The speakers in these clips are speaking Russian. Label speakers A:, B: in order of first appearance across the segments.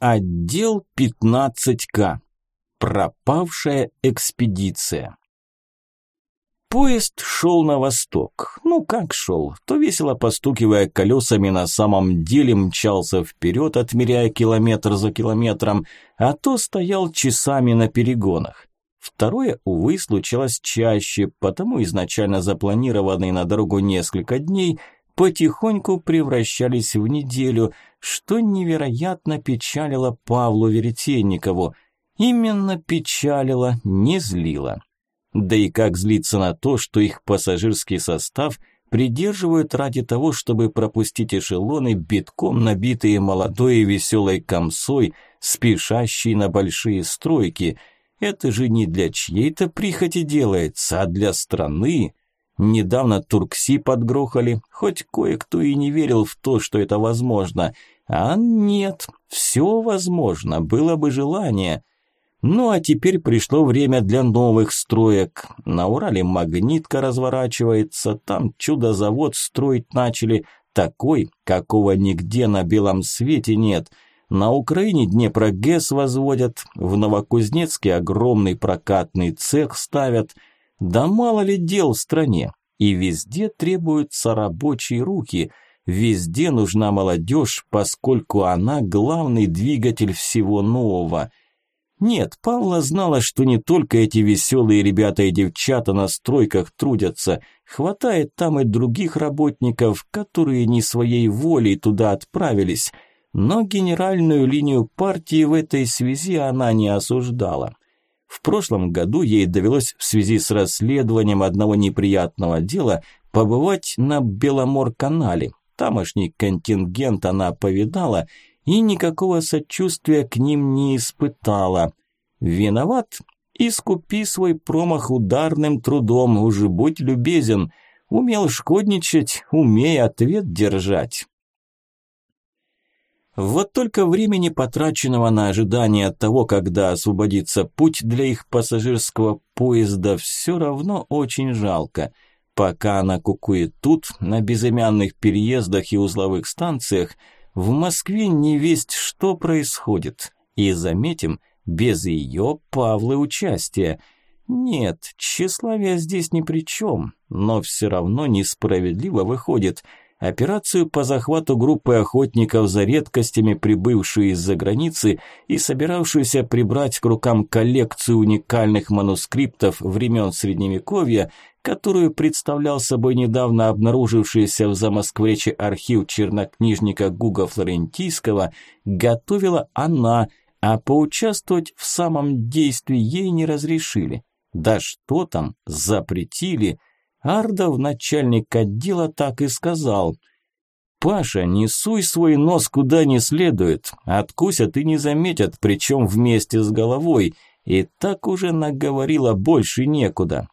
A: Отдел 15К. Пропавшая экспедиция. Поезд шел на восток. Ну как шел? То весело постукивая колесами на самом деле мчался вперед, отмеряя километр за километром, а то стоял часами на перегонах. Второе, увы, случалось чаще, потому изначально запланированные на дорогу несколько дней потихоньку превращались в неделю, что невероятно печалило Павлу Веретенникову. Именно печалило, не злило. Да и как злиться на то, что их пассажирский состав придерживают ради того, чтобы пропустить эшелоны, битком набитые молодой и веселой комсой, спешащей на большие стройки. Это же не для чьей-то прихоти делается, а для страны. Недавно Туркси подгрохали, хоть кое-кто и не верил в то, что это возможно. А нет, все возможно, было бы желание. Ну а теперь пришло время для новых строек. На Урале магнитка разворачивается, там чудо-завод строить начали, такой, какого нигде на белом свете нет. На Украине Днепрогэс возводят, в Новокузнецке огромный прокатный цех ставят – да мало ли дел в стране, и везде требуются рабочие руки, везде нужна молодежь, поскольку она главный двигатель всего нового. Нет, Павла знала, что не только эти веселые ребята и девчата на стройках трудятся, хватает там и других работников, которые не своей волей туда отправились, но генеральную линию партии в этой связи она не осуждала. В прошлом году ей довелось в связи с расследованием одного неприятного дела побывать на Беломор-канале. Тамошний контингент она повидала и никакого сочувствия к ним не испытала. Виноват? Искупи свой промах ударным трудом, уже будь любезен. Умел шкодничать, умей ответ держать. Вот только времени, потраченного на ожидание того, когда освободится путь для их пассажирского поезда, все равно очень жалко. Пока она кукует тут, на безымянных переездах и узловых станциях, в Москве не весть, что происходит. И заметим, без ее Павлы участия. Нет, тщеславие здесь ни при чем, но все равно несправедливо выходит – Операцию по захвату группы охотников за редкостями, прибывшую из-за границы и собиравшуюся прибрать к рукам коллекцию уникальных манускриптов времен Средневековья, которую представлял собой недавно обнаружившийся в Замоскворечье архив чернокнижника Гуга Флорентийского, готовила она, а поучаствовать в самом действии ей не разрешили. Да что там, запретили – Ардов, начальник отдела, так и сказал. «Паша, не суй свой нос куда не следует. Откусят и не заметят, причем вместе с головой. И так уже наговорила больше некуда».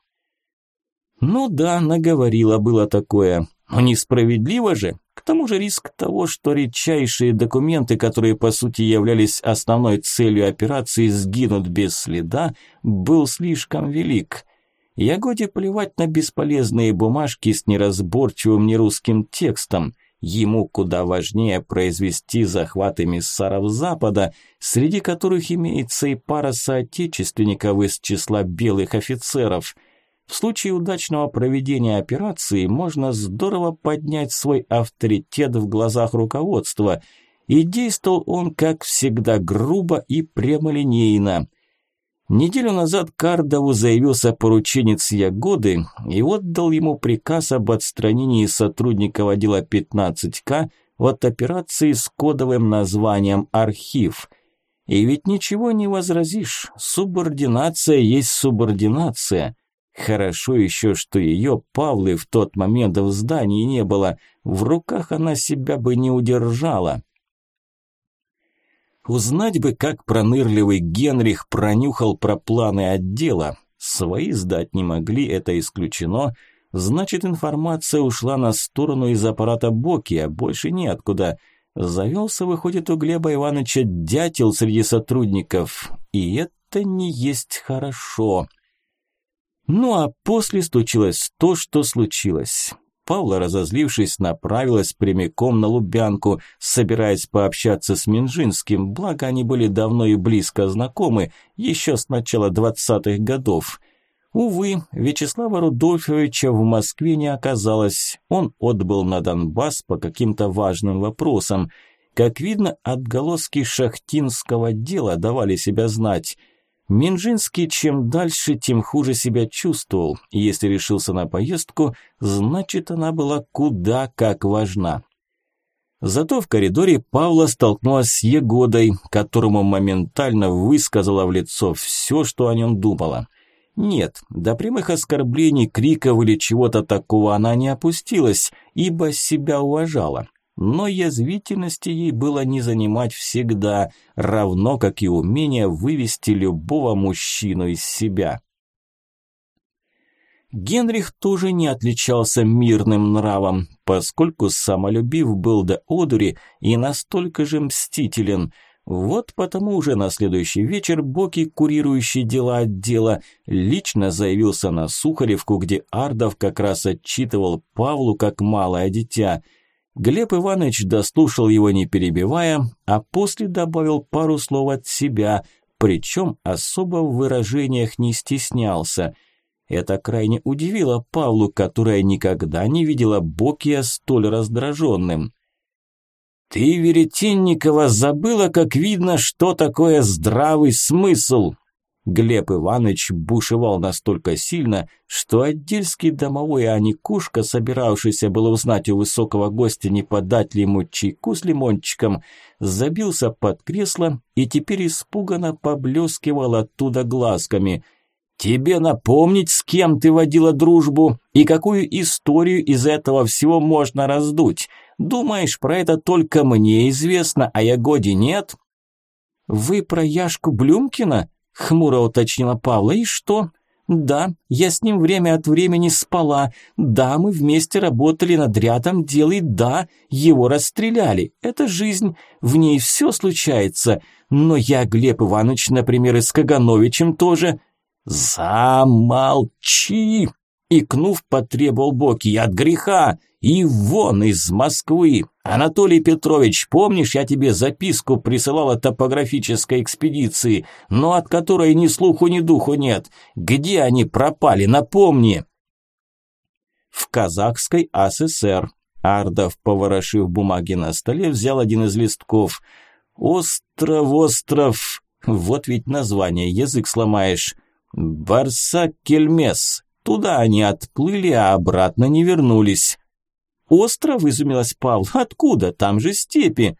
A: Ну да, наговорила было такое. Но несправедливо же. К тому же риск того, что редчайшие документы, которые по сути являлись основной целью операции, сгинут без следа, был слишком велик. Ягоде плевать на бесполезные бумажки с неразборчивым нерусским текстом. Ему куда важнее произвести захват эмиссаров Запада, среди которых имеется и пара соотечественников из числа белых офицеров. В случае удачного проведения операции можно здорово поднять свой авторитет в глазах руководства. И действовал он, как всегда, грубо и прямолинейно. Неделю назад Кардову заявился порученец Ягоды и отдал ему приказ об отстранении сотрудников отдела 15К от операции с кодовым названием «Архив». И ведь ничего не возразишь, субординация есть субординация. Хорошо еще, что ее Павлы в тот момент в здании не было, в руках она себя бы не удержала. Узнать бы, как пронырливый Генрих пронюхал про планы отдела. Свои сдать не могли, это исключено. Значит, информация ушла на сторону из аппарата Боки, а больше неоткуда. Завелся, выходит, у Глеба Ивановича дятел среди сотрудников. И это не есть хорошо. Ну а после случилось то, что случилось. Павла, разозлившись, направилась прямиком на Лубянку, собираясь пообщаться с Минжинским, благо они были давно и близко знакомы, еще с начала двадцатых годов. Увы, Вячеслава Рудольфовича в Москве не оказалось, он отбыл на Донбасс по каким-то важным вопросам. Как видно, отголоски шахтинского дела давали себя знать – Минжинский чем дальше, тем хуже себя чувствовал, если решился на поездку, значит она была куда как важна. Зато в коридоре Павла столкнулась с Егодой, которому моментально высказала в лицо все, что о нем думала. Нет, до прямых оскорблений, криков или чего-то такого она не опустилась, ибо себя уважала но язвительности ей было не занимать всегда, равно как и умение вывести любого мужчину из себя. Генрих тоже не отличался мирным нравом, поскольку самолюбив был до одури и настолько же мстителен. Вот потому уже на следующий вечер Боки, курирующий дела отдела, лично заявился на Сухаревку, где Ардов как раз отчитывал Павлу как малое дитя – Глеб Иванович дослушал его не перебивая, а после добавил пару слов от себя, причем особо в выражениях не стеснялся. Это крайне удивило Павлу, которая никогда не видела Бокия столь раздраженным. «Ты, Веретенникова, забыла, как видно, что такое здравый смысл!» Глеб Иванович бушевал настолько сильно, что отдельский домовой, а не кушка, собиравшийся было узнать у высокого гостя, не подать ли ему чайку с лимончиком, забился под кресло и теперь испуганно поблескивал оттуда глазками. «Тебе напомнить, с кем ты водила дружбу и какую историю из этого всего можно раздуть? Думаешь, про это только мне известно, а Ягоде нет?» «Вы про Яшку Блюмкина?» Хмуро уточнила Павла. «И что?» «Да, я с ним время от времени спала. Да, мы вместе работали над рядом дел, и да, его расстреляли. Это жизнь, в ней все случается. Но я, Глеб Иванович, например, и с Кагановичем тоже...» «Замолчи!» Икнув, потребовал Боки от греха и вон из Москвы. Анатолий Петрович, помнишь, я тебе записку присылал от топографической экспедиции, но от которой ни слуху, ни духу нет. Где они пропали, напомни. В казахской АССР. Ардов, поворошив бумаги на столе, взял один из листков. Остров, остров. Вот ведь название, язык сломаешь. Барсак-Кельмес. Туда они отплыли, а обратно не вернулись. «Остров?» – изумилась Павл. «Откуда? Там же степи».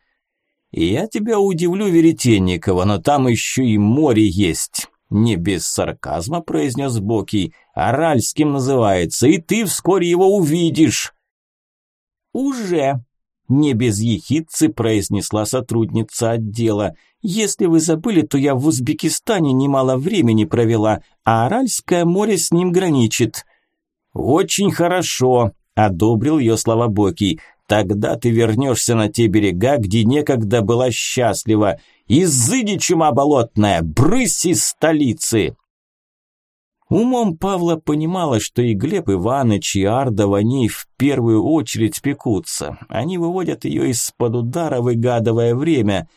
A: «Я тебя удивлю, Веретенникова, но там еще и море есть». Не без сарказма произнес Боки. «Аральским называется, и ты вскоре его увидишь». «Уже», не без ехидцы произнесла сотрудница отдела. «Если вы забыли, то я в Узбекистане немало времени провела, а Аральское море с ним граничит». «Очень хорошо», – одобрил ее слова Боки. «Тогда ты вернешься на те берега, где некогда была счастлива. Изыди, чума болотная, брысь из столицы!» Умом Павла понимала, что и Глеб Иванович, и Арда в ней в первую очередь пекутся. Они выводят ее из-под удара, выгадывая время.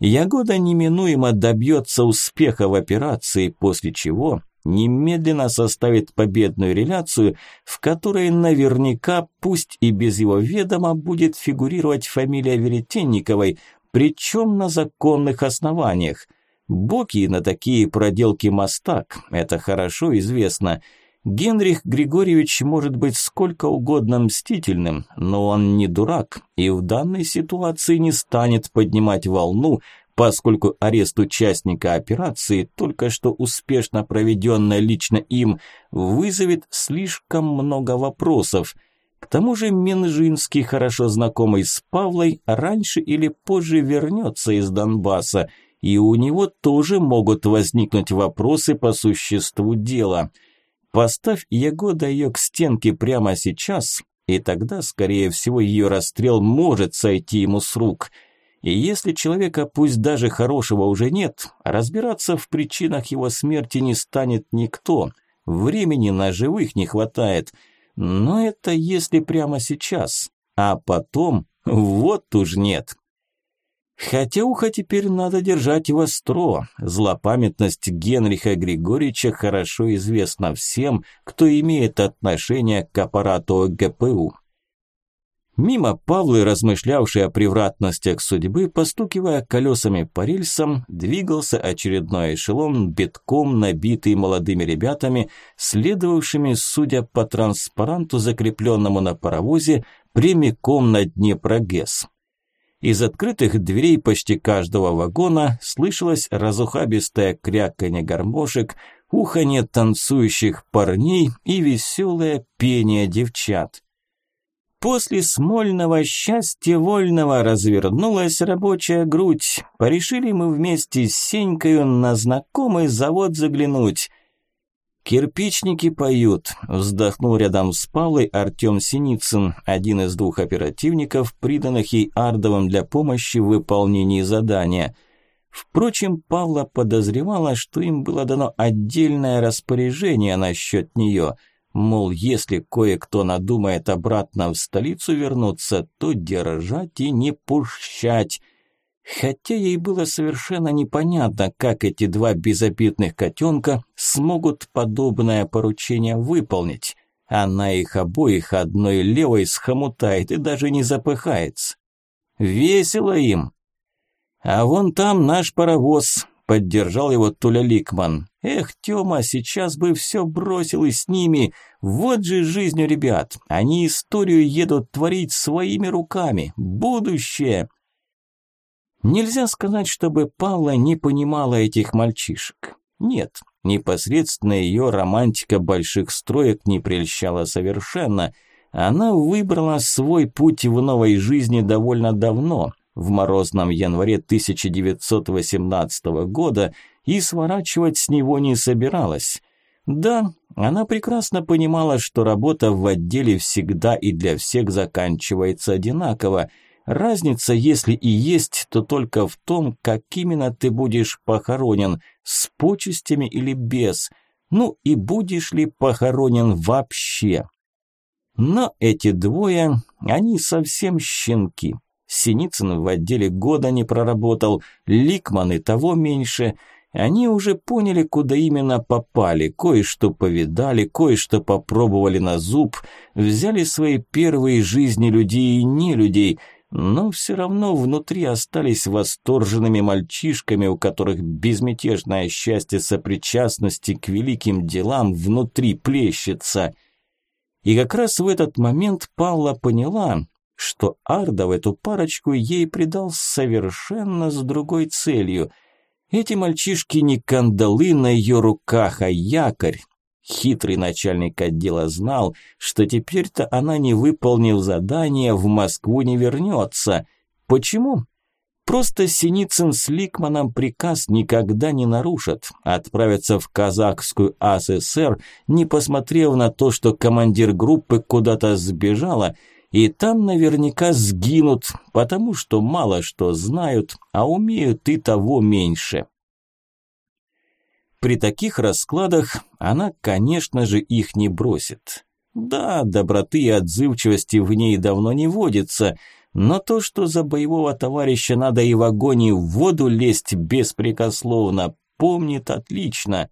A: Ягода неминуемо добьется успеха в операции, после чего немедленно составит победную реляцию, в которой наверняка, пусть и без его ведома, будет фигурировать фамилия Веретенниковой, причем на законных основаниях. Боки на такие проделки мастак, это хорошо известно. Генрих Григорьевич может быть сколько угодно мстительным, но он не дурак и в данной ситуации не станет поднимать волну, поскольку арест участника операции, только что успешно проведенная лично им, вызовет слишком много вопросов. К тому же Минжинский, хорошо знакомый с Павлой, раньше или позже вернется из Донбасса – и у него тоже могут возникнуть вопросы по существу дела. Поставь Ягода ее к стенке прямо сейчас, и тогда, скорее всего, ее расстрел может сойти ему с рук. И если человека, пусть даже хорошего, уже нет, разбираться в причинах его смерти не станет никто. Времени на живых не хватает. Но это если прямо сейчас. А потом вот уж нет. Хотя ухо теперь надо держать востро. Злопамятность Генриха Григорьевича хорошо известна всем, кто имеет отношение к аппарату ГПУ. Мимо Павлы, размышлявший о превратностях судьбы, постукивая колесами по рельсам, двигался очередной эшелон, битком набитый молодыми ребятами, следовавшими, судя по транспаранту, закрепленному на паровозе, прямиком на Днепрогэс. Из открытых дверей почти каждого вагона слышалось разухабистое кряканье гармошек, уханье танцующих парней и веселое пение девчат. После смольного счастья вольного развернулась рабочая грудь. Порешили мы вместе с Сенькою на знакомый завод заглянуть. «Кирпичники поют», – вздохнул рядом с Павлой Артем Синицын, один из двух оперативников, приданных ей Ардовым для помощи в выполнении задания. Впрочем, Павла подозревала, что им было дано отдельное распоряжение насчет нее – Мол, если кое-кто надумает обратно в столицу вернуться, то держать и не пущать. Хотя ей было совершенно непонятно, как эти два безобидных котенка смогут подобное поручение выполнить. Она их обоих одной левой схомутает и даже не запыхается. Весело им. А вон там наш паровоз, Поддержал его Туля Ликман. Эх, Тёма, сейчас бы все бросил и с ними. Вот же жизнь у ребят. Они историю едут творить своими руками. Будущее. Нельзя сказать, чтобы Павла не понимала этих мальчишек. Нет, непосредственно ее романтика больших строек не прельщала совершенно. Она выбрала свой путь в новой жизни довольно давно – в морозном январе 1918 года и сворачивать с него не собиралась. Да, она прекрасно понимала, что работа в отделе всегда и для всех заканчивается одинаково. Разница, если и есть, то только в том, как именно ты будешь похоронен, с почестями или без. Ну и будешь ли похоронен вообще. Но эти двое, они совсем щенки. Синицын в отделе года не проработал, Ликман и того меньше. Они уже поняли, куда именно попали, кое-что повидали, кое-что попробовали на зуб, взяли свои первые жизни людей и не людей, но все равно внутри остались восторженными мальчишками, у которых безмятежное счастье сопричастности к великим делам внутри плещется. И как раз в этот момент Павла поняла, что Ардов эту парочку ей придал совершенно с другой целью. Эти мальчишки не кандалы на ее руках, а якорь. Хитрый начальник отдела знал, что теперь-то она, не выполнив задание, в Москву не вернется. Почему? Просто Синицын с Ликманом приказ никогда не нарушат. Отправятся в казахскую АССР, не посмотрев на то, что командир группы куда-то сбежала – и там наверняка сгинут, потому что мало что знают, а умеют и того меньше. При таких раскладах она, конечно же, их не бросит. Да, доброты и отзывчивости в ней давно не водится, но то, что за боевого товарища надо и в огонь и в воду лезть беспрекословно, помнит отлично.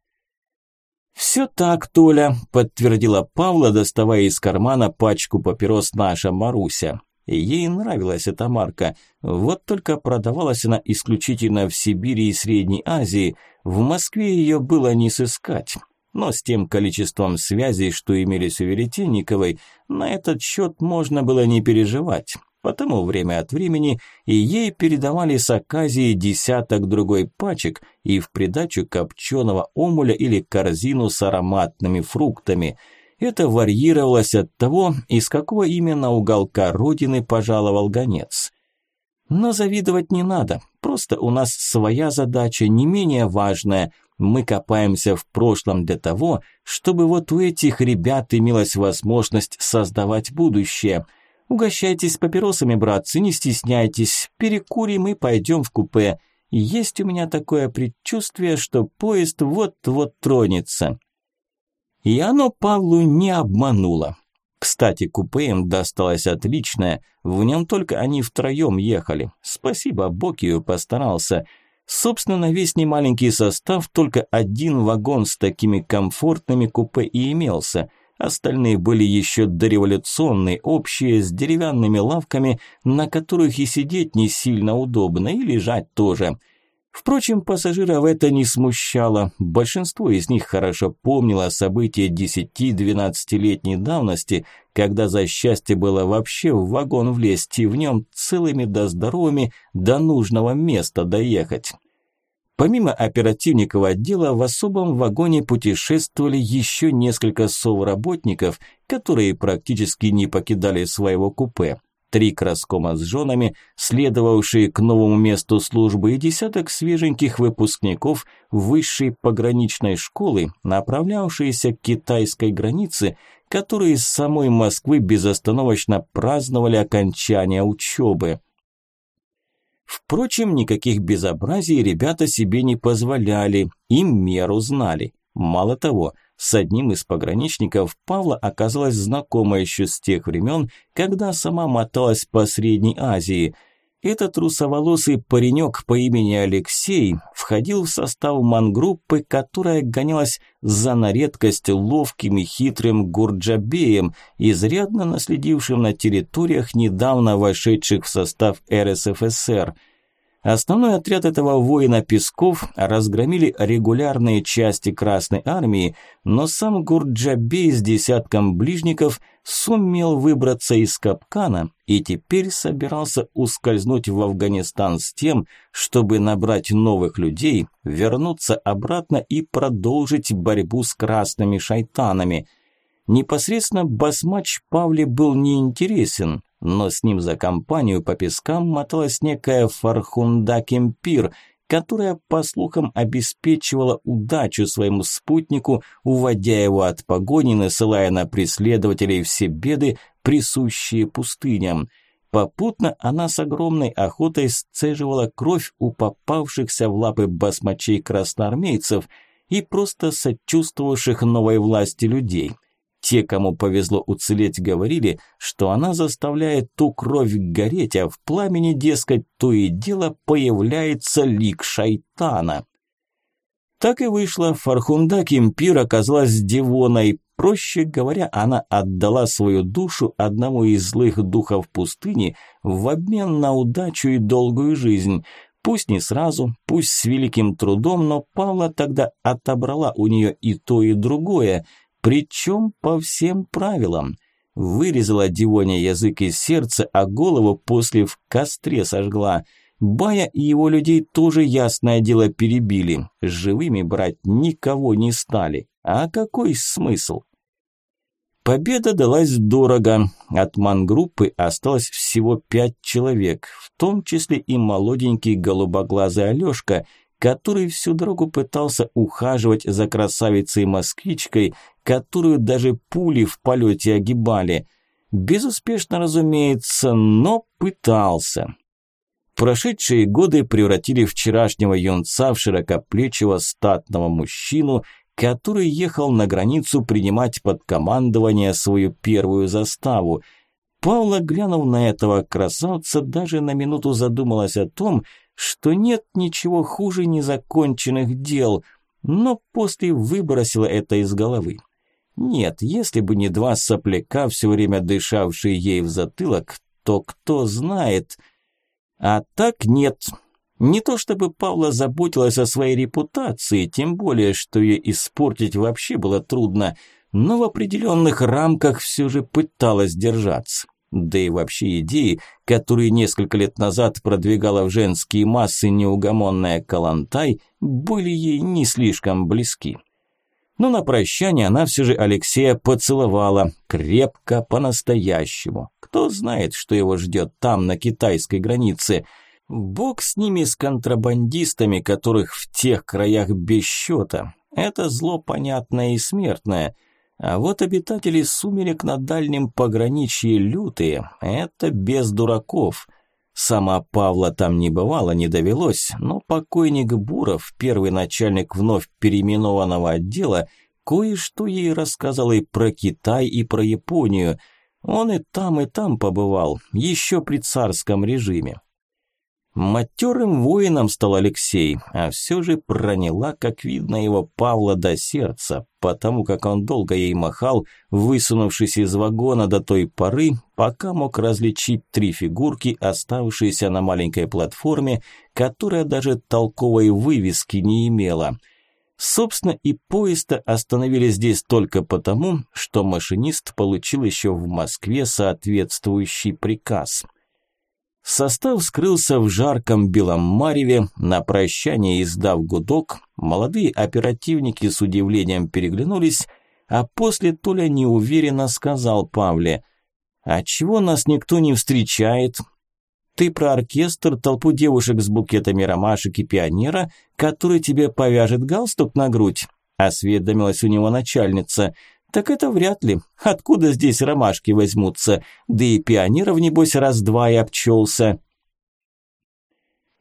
A: «Все так, Толя», – подтвердила Павла, доставая из кармана пачку папирос наша Маруся. Ей нравилась эта марка, вот только продавалась она исключительно в Сибири и Средней Азии, в Москве ее было не сыскать. Но с тем количеством связей, что имелись у Веретенниковой, на этот счет можно было не переживать. Потому время от времени и ей передавали с оказии десяток другой пачек и в придачу копченого омуля или корзину с ароматными фруктами. Это варьировалось от того, из какого именно уголка родины пожаловал гонец. Но завидовать не надо, просто у нас своя задача не менее важная. Мы копаемся в прошлом для того, чтобы вот у этих ребят имелась возможность создавать будущее – Угощайтесь папиросами, братцы, не стесняйтесь. Перекурим и пойдем в купе. Есть у меня такое предчувствие, что поезд вот-вот тронется. И оно Павлу не обмануло. Кстати, купе им досталось отличное, в нем только они втроем ехали. Спасибо, Бокию постарался. Собственно, на весь немаленький состав только один вагон с такими комфортными купе и имелся. Остальные были еще дореволюционные, общие, с деревянными лавками, на которых и сидеть не сильно удобно, и лежать тоже – Впрочем, пассажиров это не смущало. Большинство из них хорошо помнило события 10-12-летней давности, когда за счастье было вообще в вагон влезть и в нем целыми да здоровыми до нужного места доехать. Помимо оперативников отдела, в особом вагоне путешествовали еще несколько совработников, которые практически не покидали своего купе три краскома с женами, следовавшие к новому месту службы и десяток свеженьких выпускников высшей пограничной школы, направлявшиеся к китайской границе, которые из самой Москвы безостановочно праздновали окончание учебы. Впрочем, никаких безобразий ребята себе не позволяли, им меру знали. Мало того, с одним из пограничников Павла оказалась знакома еще с тех времен, когда сама моталась по Средней Азии. Этот русоволосый паренек по имени Алексей входил в состав мангруппы, которая гонялась за на редкость ловким и хитрым Гурджабеем, изрядно наследившим на территориях, недавно вошедших в состав РСФСР – Основной отряд этого воина Песков разгромили регулярные части Красной Армии, но сам Гурджабей с десятком ближников сумел выбраться из капкана и теперь собирался ускользнуть в Афганистан с тем, чтобы набрать новых людей, вернуться обратно и продолжить борьбу с красными шайтанами. Непосредственно басмач Павле был неинтересен, но с ним за компанию по пескам моталась некая Фархунда Кемпир, которая, по слухам, обеспечивала удачу своему спутнику, уводя его от погони, насылая на преследователей все беды, присущие пустыням. Попутно она с огромной охотой сцеживала кровь у попавшихся в лапы басмачей красноармейцев и просто сочувствовавших новой власти людей. Те, кому повезло уцелеть, говорили, что она заставляет ту кровь гореть, а в пламени, дескать, то и дело появляется лик шайтана. Так и вышло, Фархунда Кимпир оказалась Дивоной. Проще говоря, она отдала свою душу одному из злых духов пустыни в обмен на удачу и долгую жизнь. Пусть не сразу, пусть с великим трудом, но Павла тогда отобрала у нее и то, и другое – причем по всем правилам. Вырезала Дивоня язык из сердца, а голову после в костре сожгла. Бая и его людей тоже ясное дело перебили. Живыми брать никого не стали. А какой смысл? Победа далась дорого. От мангруппы осталось всего пять человек, в том числе и молоденький голубоглазый Алёшка, который всю дорогу пытался ухаживать за красавицей-москвичкой, которую даже пули в полете огибали. Безуспешно, разумеется, но пытался. Прошедшие годы превратили вчерашнего юнца в широкоплечего статного мужчину, который ехал на границу принимать под командование свою первую заставу. Павла, глянув на этого красавца, даже на минуту задумалась о том, что нет ничего хуже незаконченных дел, но после выбросила это из головы. Нет, если бы не два сопляка, все время дышавшие ей в затылок, то кто знает. А так нет. Не то чтобы Павла заботилась о своей репутации, тем более, что ее испортить вообще было трудно, но в определенных рамках все же пыталась держаться. Да и вообще идеи, которые несколько лет назад продвигала в женские массы неугомонная Калантай, были ей не слишком близки. Но на прощание она все же Алексея поцеловала, крепко, по-настоящему. Кто знает, что его ждет там, на китайской границе. Бог с ними, с контрабандистами, которых в тех краях без счета. Это зло понятное и смертное. А вот обитатели сумерек на дальнем пограничье лютые – это без дураков – Сама Павла там не бывало, не довелось, но покойник Буров, первый начальник вновь переименованного отдела, кое-что ей рассказал и про Китай, и про Японию. Он и там, и там побывал, еще при царском режиме. Матерым воином стал Алексей, а все же проняла, как видно, его Павла до сердца, потому как он долго ей махал, высунувшись из вагона до той поры, пока мог различить три фигурки, оставшиеся на маленькой платформе, которая даже толковой вывески не имела. Собственно, и поезд остановили здесь только потому, что машинист получил еще в Москве соответствующий приказ – Состав скрылся в жарком белом мареве, на прощание издав гудок, молодые оперативники с удивлением переглянулись, а после Толя неуверенно сказал Павле, «А чего нас никто не встречает?» «Ты про оркестр, толпу девушек с букетами ромашек и пионера, который тебе повяжет галстук на грудь?» осведомилась у него начальница – так это вряд ли. Откуда здесь ромашки возьмутся? Да и пионеров, небось, раз-два и обчелся.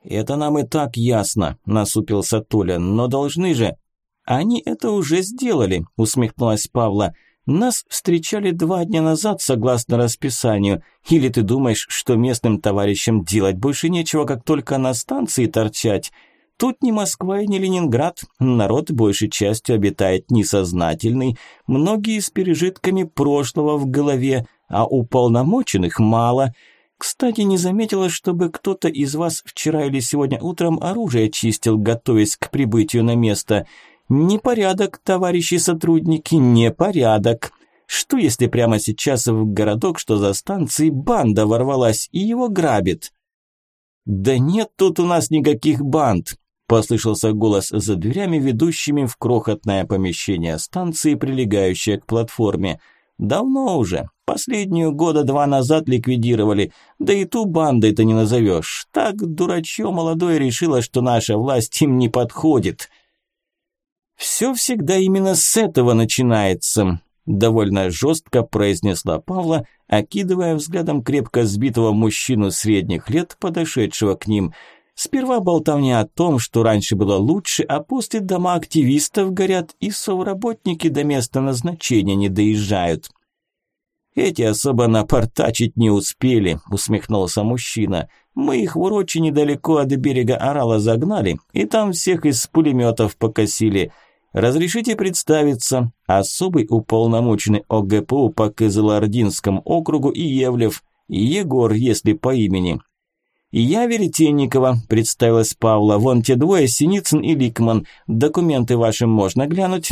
A: «Это нам и так ясно», – насупился Толя, – «но должны же...» «Они это уже сделали», – усмехнулась Павла. «Нас встречали два дня назад, согласно расписанию. Или ты думаешь, что местным товарищам делать больше нечего, как только на станции торчать?» Тут не Москва и не Ленинград, народ большей частью обитает несознательный, многие с пережитками прошлого в голове, а уполномоченных мало. Кстати, не заметила, чтобы кто-то из вас вчера или сегодня утром оружие чистил, готовясь к прибытию на место. Непорядок, товарищи сотрудники, непорядок. Что если прямо сейчас в городок, что за станцией, банда ворвалась и его грабит? Да нет тут у нас никаких банд, Послышался голос за дверями, ведущими в крохотное помещение станции, прилегающее к платформе. «Давно уже. Последнюю года два назад ликвидировали. Да и ту бандой-то не назовешь. Так дурачье молодое решило, что наша власть им не подходит». «Все всегда именно с этого начинается», – довольно жестко произнесла Павла, окидывая взглядом крепко сбитого мужчину средних лет, подошедшего к ним – Сперва болтовня о том, что раньше было лучше, а после дома активистов горят и совработники до места назначения не доезжают. «Эти особо напортачить не успели», – усмехнулся мужчина. «Мы их в Урочи недалеко от берега Орала загнали, и там всех из пулеметов покосили. Разрешите представиться, особый уполномоченный ОГПУ по Кызылординскому округу и Евлев, Егор, если по имени. «Я Веретенникова», – представилась Павла. «Вон те двое, Синицын и Ликман. Документы ваши можно глянуть?»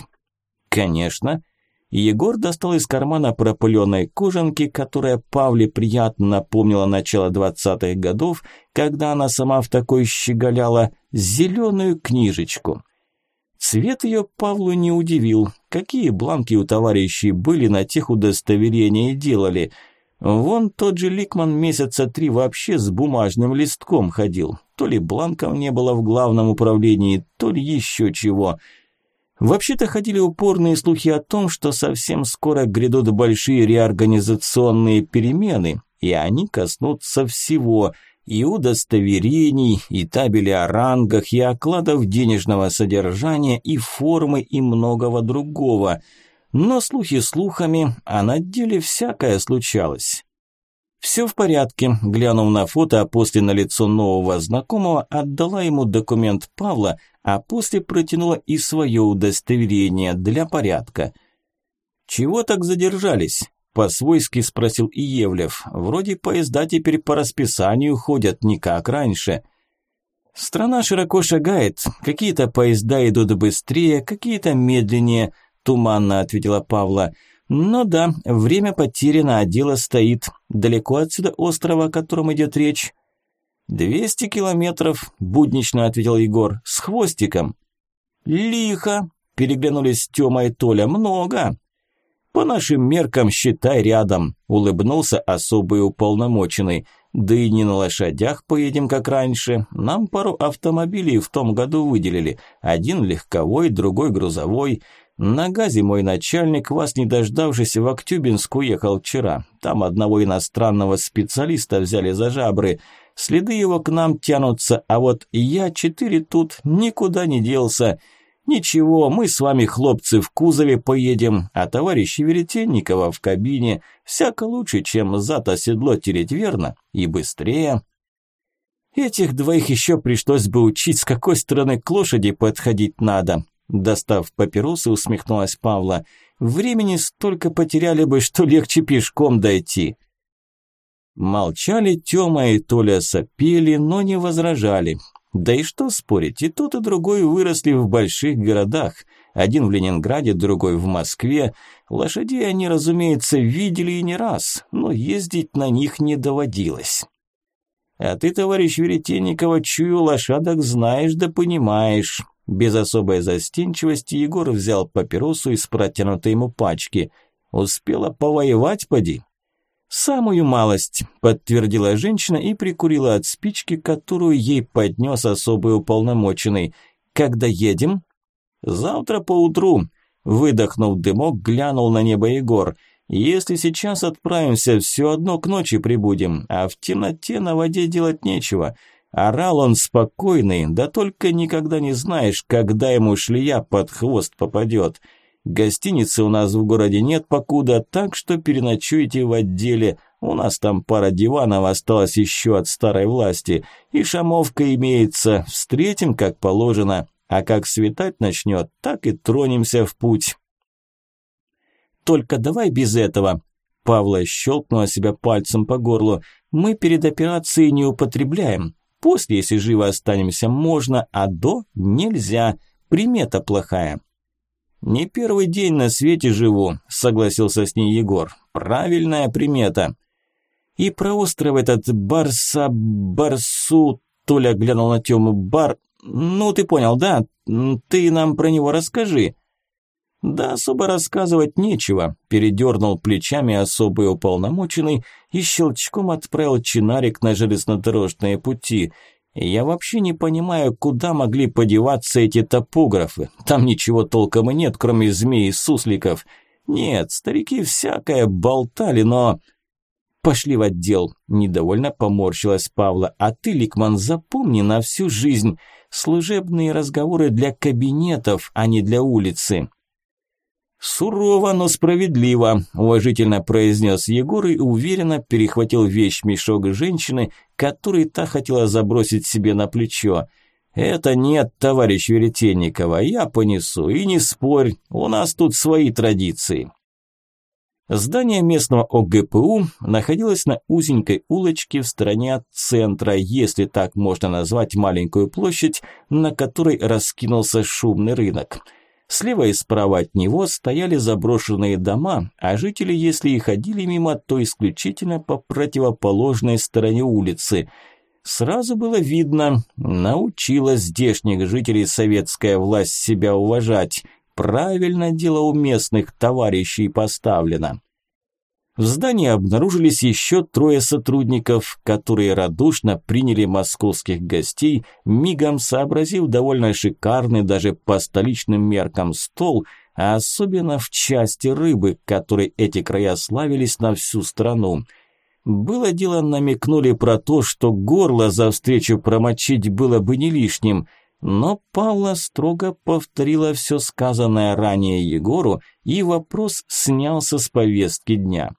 A: «Конечно». Егор достал из кармана пропыленной кожанки, которая Павле приятно напомнила начало двадцатых годов, когда она сама в такой щеголяла, зеленую книжечку. Цвет ее Павлу не удивил. Какие бланки у товарищей были, на тех удостоверения делали – Вон тот же Ликман месяца три вообще с бумажным листком ходил. То ли бланков не было в главном управлении, то ли еще чего. Вообще-то ходили упорные слухи о том, что совсем скоро грядут большие реорганизационные перемены, и они коснутся всего – и удостоверений, и табели о рангах, и окладов денежного содержания, и формы, и многого другого – но слухи слухами, а на деле всякое случалось. «Все в порядке», – глянув на фото, а после на лицо нового знакомого, отдала ему документ Павла, а после протянула и свое удостоверение для порядка. «Чего так задержались?» – по-свойски спросил Иевлев. «Вроде поезда теперь по расписанию ходят, не как раньше». «Страна широко шагает, какие-то поезда идут быстрее, какие-то медленнее», – туманно ответила Павла. «Ну да, время потеряно, а дело стоит. Далеко отсюда острова, о котором идет речь?» «Двести километров», – буднично ответил Егор, – «с хвостиком». «Лихо», – переглянулись Тёма и Толя, – «много». «По нашим меркам, считай рядом», – улыбнулся особый уполномоченный. «Да и не на лошадях поедем, как раньше. Нам пару автомобилей в том году выделили. Один легковой, другой грузовой. На газе мой начальник, вас не дождавшись, в Актюбинск уехал вчера. Там одного иностранного специалиста взяли за жабры. Следы его к нам тянутся, а вот я четыре тут никуда не делся. Ничего, мы с вами, хлопцы, в кузове поедем, а товарищи Веретенникова в кабине. Всяко лучше, чем зад седло тереть, верно? И быстрее. Этих двоих еще пришлось бы учить, с какой стороны к лошади подходить надо. Достав папиросы, усмехнулась Павла. Времени столько потеряли бы, что легче пешком дойти. Молчали Тёма и Толя сопели, но не возражали. Да и что спорить, и тот, и другой выросли в больших городах. Один в Ленинграде, другой в Москве. Лошадей они, разумеется, видели и не раз, но ездить на них не доводилось. А ты, товарищ Веретенникова, чую лошадок знаешь да понимаешь. Без особой застенчивости Егор взял папиросу из протянутой ему пачки. Успела повоевать, поди? «Самую малость», – подтвердила женщина и прикурила от спички, которую ей поднес особый уполномоченный. «Когда едем?» «Завтра поутру», – выдохнув дымок, глянул на небо Егор. «Если сейчас отправимся, все одно к ночи прибудем, а в темноте на воде делать нечего. Орал он спокойный, да только никогда не знаешь, когда ему шлея под хвост попадет». Гостиницы у нас в городе нет покуда, так что переночуйте в отделе. У нас там пара диванов осталось еще от старой власти. И шамовка имеется. Встретим, как положено. А как светать начнет, так и тронемся в путь. Только давай без этого. Павла щелкнула себя пальцем по горлу. Мы перед операцией не употребляем. После, если живо останемся, можно, а до нельзя. Примета плохая. «Не первый день на свете живу», – согласился с ней Егор. «Правильная примета». «И про остров этот Барса... Барсу...» Толя глянул на Тему. «Бар... Ну, ты понял, да? Ты нам про него расскажи». «Да особо рассказывать нечего», – передернул плечами особый уполномоченный и щелчком отправил чинарик на железнодорожные пути – я вообще не понимаю, куда могли подеваться эти топографы. Там ничего толком и нет, кроме змей и сусликов. Нет, старики всякое болтали, но... Пошли в отдел. Недовольно поморщилась Павла. А ты, Ликман, запомни на всю жизнь. Служебные разговоры для кабинетов, а не для улицы. «Сурово, но справедливо», – уважительно произнес Егор и уверенно перехватил вещь-мешок женщины, который та хотела забросить себе на плечо. «Это нет, товарищ Веретенникова, я понесу, и не спорь, у нас тут свои традиции». Здание местного ОГПУ находилось на узенькой улочке в стороне от центра, если так можно назвать маленькую площадь, на которой раскинулся шумный рынок – Слева и справа от него стояли заброшенные дома, а жители, если и ходили мимо, то исключительно по противоположной стороне улицы. Сразу было видно, научила здешних жителей советская власть себя уважать. Правильно дело у местных товарищей поставлено. В здании обнаружились еще трое сотрудников, которые радушно приняли московских гостей, мигом сообразив довольно шикарный даже по столичным меркам стол, а особенно в части рыбы, которой эти края славились на всю страну. Было дело намекнули про то, что горло за встречу промочить было бы не лишним – но Павла строго повторила все сказанное ранее Егору, и вопрос снялся с повестки дня.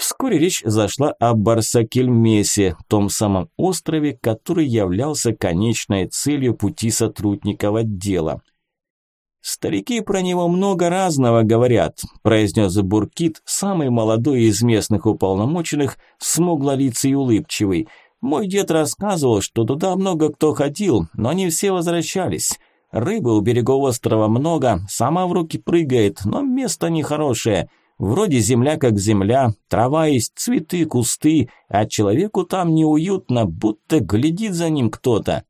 A: Вскоре речь зашла о Барсакельмесе, том самом острове, который являлся конечной целью пути сотрудников отдела. «Старики про него много разного говорят», – произнес Буркит, самый молодой из местных уполномоченных, смуглолицый и улыбчивый. «Мой дед рассказывал, что туда много кто ходил, но не все возвращались. Рыбы у берегов острова много, сама в руки прыгает, но место нехорошее. Вроде земля как земля, трава есть, цветы, кусты, а человеку там неуютно, будто глядит за ним кто-то.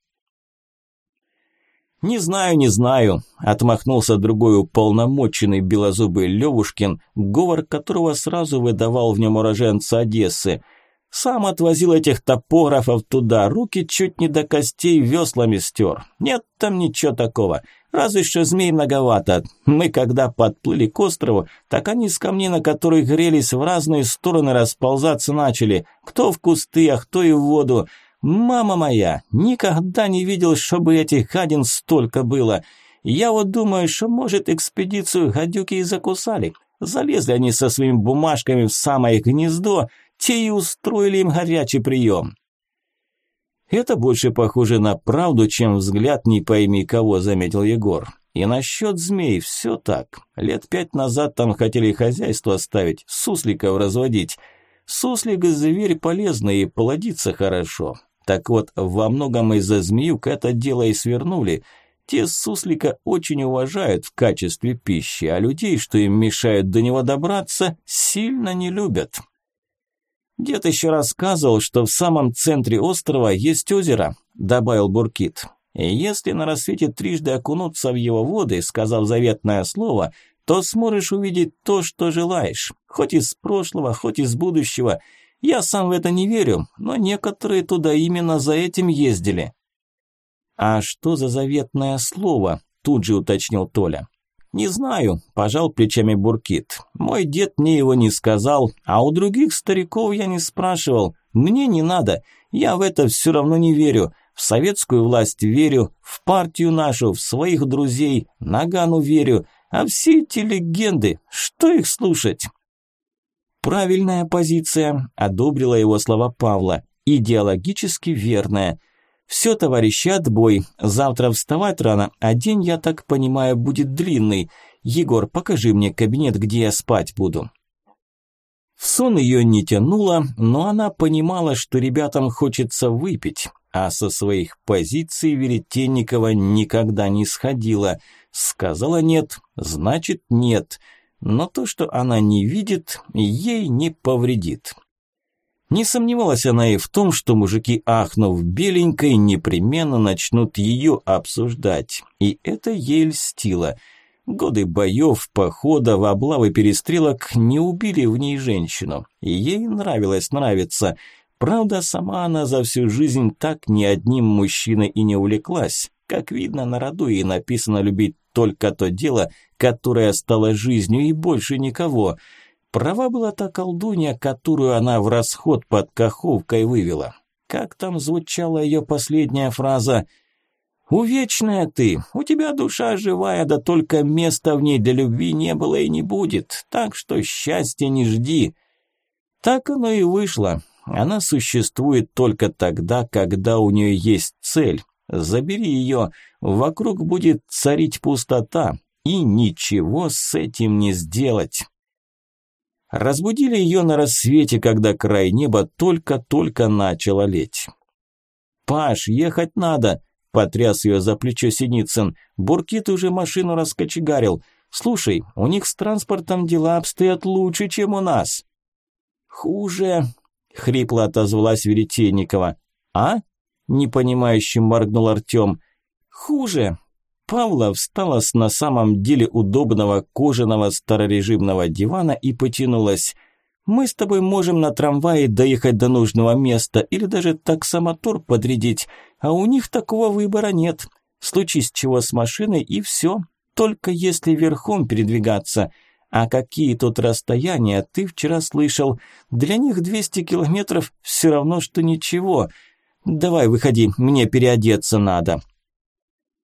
A: «Не знаю, не знаю», – отмахнулся другой уполномоченный белозубый Левушкин, говор которого сразу выдавал в нем уроженца Одессы – сам отвозил этих топографов туда, руки чуть не до костей веслами стер. Нет там ничего такого, разве что змей многовато. Мы когда подплыли к острову, так они с камней, на которых грелись, в разные стороны расползаться начали. Кто в кусты, а кто и в воду. Мама моя, никогда не видел, чтобы этих гадин столько было. Я вот думаю, что, может, экспедицию гадюки и закусали. Залезли они со своими бумажками в самое гнездо, те и устроили им горячий прием. Это больше похоже на правду, чем взгляд не пойми кого, заметил Егор. И насчет змей все так. Лет пять назад там хотели хозяйство оставить, сусликов разводить. Суслик – зверь полезный и плодится хорошо. Так вот, во многом из-за змеюк это дело и свернули. Те суслика очень уважают в качестве пищи, а людей, что им мешают до него добраться, сильно не любят. Дед еще рассказывал, что в самом центре острова есть озеро, добавил Буркит. Если на рассвете трижды окунуться в его воды, сказав заветное слово, то сможешь увидеть то, что желаешь, хоть из прошлого, хоть из будущего. Я сам в это не верю, но некоторые туда именно за этим ездили. А что за заветное слово? Тут же уточнил Толя. «Не знаю», – пожал плечами Буркит. «Мой дед мне его не сказал, а у других стариков я не спрашивал. Мне не надо, я в это все равно не верю. В советскую власть верю, в партию нашу, в своих друзей, Нагану верю. А все эти легенды, что их слушать? Правильная позиция, одобрила его слова Павла. Идеологически верная. Все, товарищи, отбой. Завтра вставать рано, а день, я так понимаю, будет длинный. Егор, покажи мне кабинет, где я спать буду. В сон ее не тянуло, но она понимала, что ребятам хочется выпить, а со своих позиций Веретенникова никогда не сходила. Сказала нет, значит нет, но то, что она не видит, ей не повредит. Не сомневалась она и в том, что мужики, ахнув беленькой, непременно начнут ее обсуждать, и это ей льстило – Годы боев, походов, облавы перестрелок не убили в ней женщину. И ей нравилось нравиться. Правда, сама она за всю жизнь так ни одним мужчиной и не увлеклась. Как видно, на роду ей написано любить только то дело, которое стало жизнью и больше никого. Права была та колдунья, которую она в расход под Каховкой вывела. Как там звучала ее последняя фраза – Увечная ты, у тебя душа живая, да только места в ней для любви не было и не будет, так что счастья не жди. Так оно и вышло. Она существует только тогда, когда у нее есть цель. Забери ее, вокруг будет царить пустота, и ничего с этим не сделать. Разбудили ее на рассвете, когда край неба только-только начало леть. «Паш, ехать надо!» Потряс ее за плечо Синицын. Буркит уже машину раскочегарил. «Слушай, у них с транспортом дела обстоят лучше, чем у нас». «Хуже», – хрипло отозвалась Веретенникова. «А?» – непонимающе моргнул Артем. «Хуже». Павла встала с на самом деле удобного кожаного старорежимного дивана и потянулась – мы с тобой можем на трамвае доехать до нужного места или даже таксомотор подрядить, а у них такого выбора нет. Случись чего с машиной и все, только если верхом передвигаться. А какие тут расстояния, ты вчера слышал. Для них 200 километров все равно, что ничего. Давай выходи, мне переодеться надо.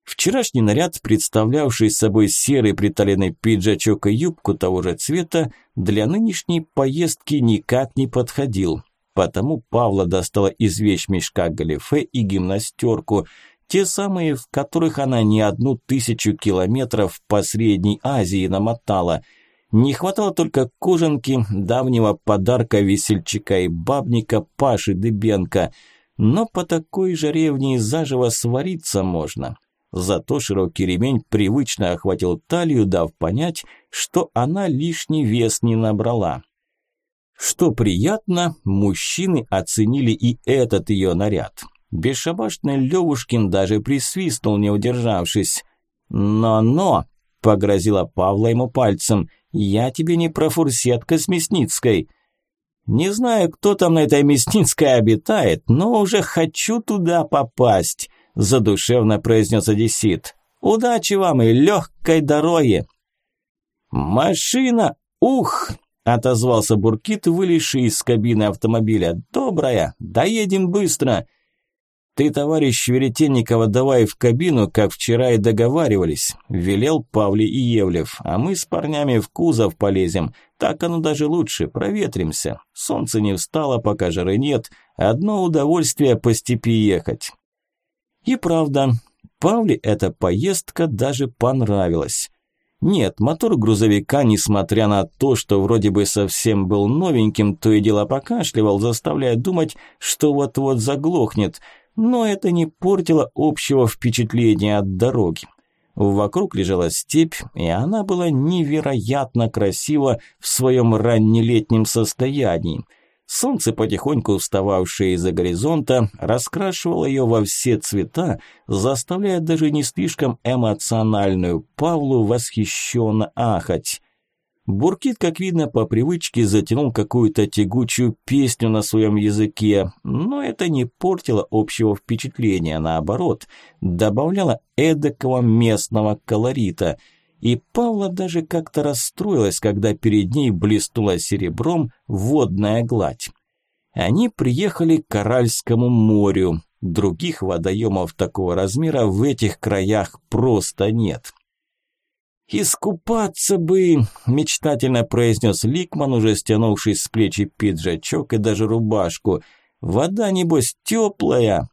A: Вчерашний наряд, представлявший собой серый приталенный пиджачок и юбку того же цвета, для нынешней поездки никак не подходил. Потому Павла достала из вещмешка галифе и гимнастерку, те самые, в которых она не одну тысячу километров по Средней Азии намотала. Не хватало только кожанки, давнего подарка весельчака и бабника Паши Дыбенко. Но по такой жаре в ней заживо свариться можно. Зато широкий ремень привычно охватил талию, дав понять, что она лишний вес не набрала. Что приятно, мужчины оценили и этот ее наряд. Бесшабашный Левушкин даже присвистнул, не удержавшись. «Но-но!» – погрозила Павла ему пальцем. «Я тебе не про фурсетка с Мясницкой. Не знаю, кто там на этой Мясницкой обитает, но уже хочу туда попасть задушевно произнес одессит. «Удачи вам и легкой дороги!» «Машина! Ух!» – отозвался Буркит, вылезший из кабины автомобиля. «Добрая! Доедем быстро!» Ты, товарищ Веретенникова, давай в кабину, как вчера и договаривались. Велел Павле и Евлев, а мы с парнями в кузов полезем. Так оно даже лучше, проветримся. Солнце не встало, пока жары нет. Одно удовольствие по степи ехать. И правда, Павле эта поездка даже понравилась. Нет, мотор грузовика, несмотря на то, что вроде бы совсем был новеньким, то и дело покашливал, заставляя думать, что вот-вот заглохнет – но это не портило общего впечатления от дороги. Вокруг лежала степь, и она была невероятно красива в своем раннелетнем состоянии. Солнце, потихоньку встававшее из-за горизонта, раскрашивало ее во все цвета, заставляя даже не слишком эмоциональную Павлу восхищенно ахать. Буркит, как видно, по привычке затянул какую-то тягучую песню на своем языке, но это не портило общего впечатления, наоборот, добавляло эдакого местного колорита. И Павла даже как-то расстроилась, когда перед ней блеснула серебром водная гладь. Они приехали к Аральскому морю. Других водоемов такого размера в этих краях просто нет. «Искупаться бы!» – мечтательно произнес Ликман, уже стянувший с плечи пиджачок и даже рубашку. «Вода, небось, теплая!»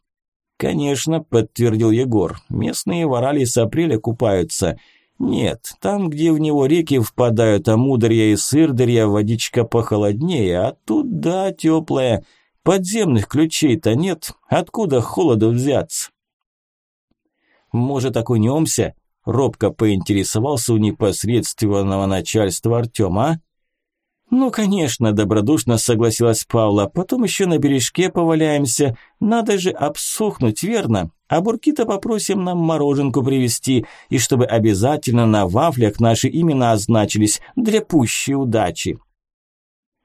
A: «Конечно», – подтвердил Егор. «Местные ворали с апреля купаются. Нет, там, где в него реки впадают Амударья и Сырдарья, водичка похолоднее, а тут, да, теплая. Подземных ключей-то нет, откуда холоду взяться?» «Может, окунемся?» Робко поинтересовался у непосредственного начальства Артема. А? «Ну, конечно», – добродушно согласилась Павла. «Потом еще на бережке поваляемся. Надо же обсохнуть, верно? А Буркита попросим нам мороженку привезти, и чтобы обязательно на вафлях наши имена означились для пущей удачи».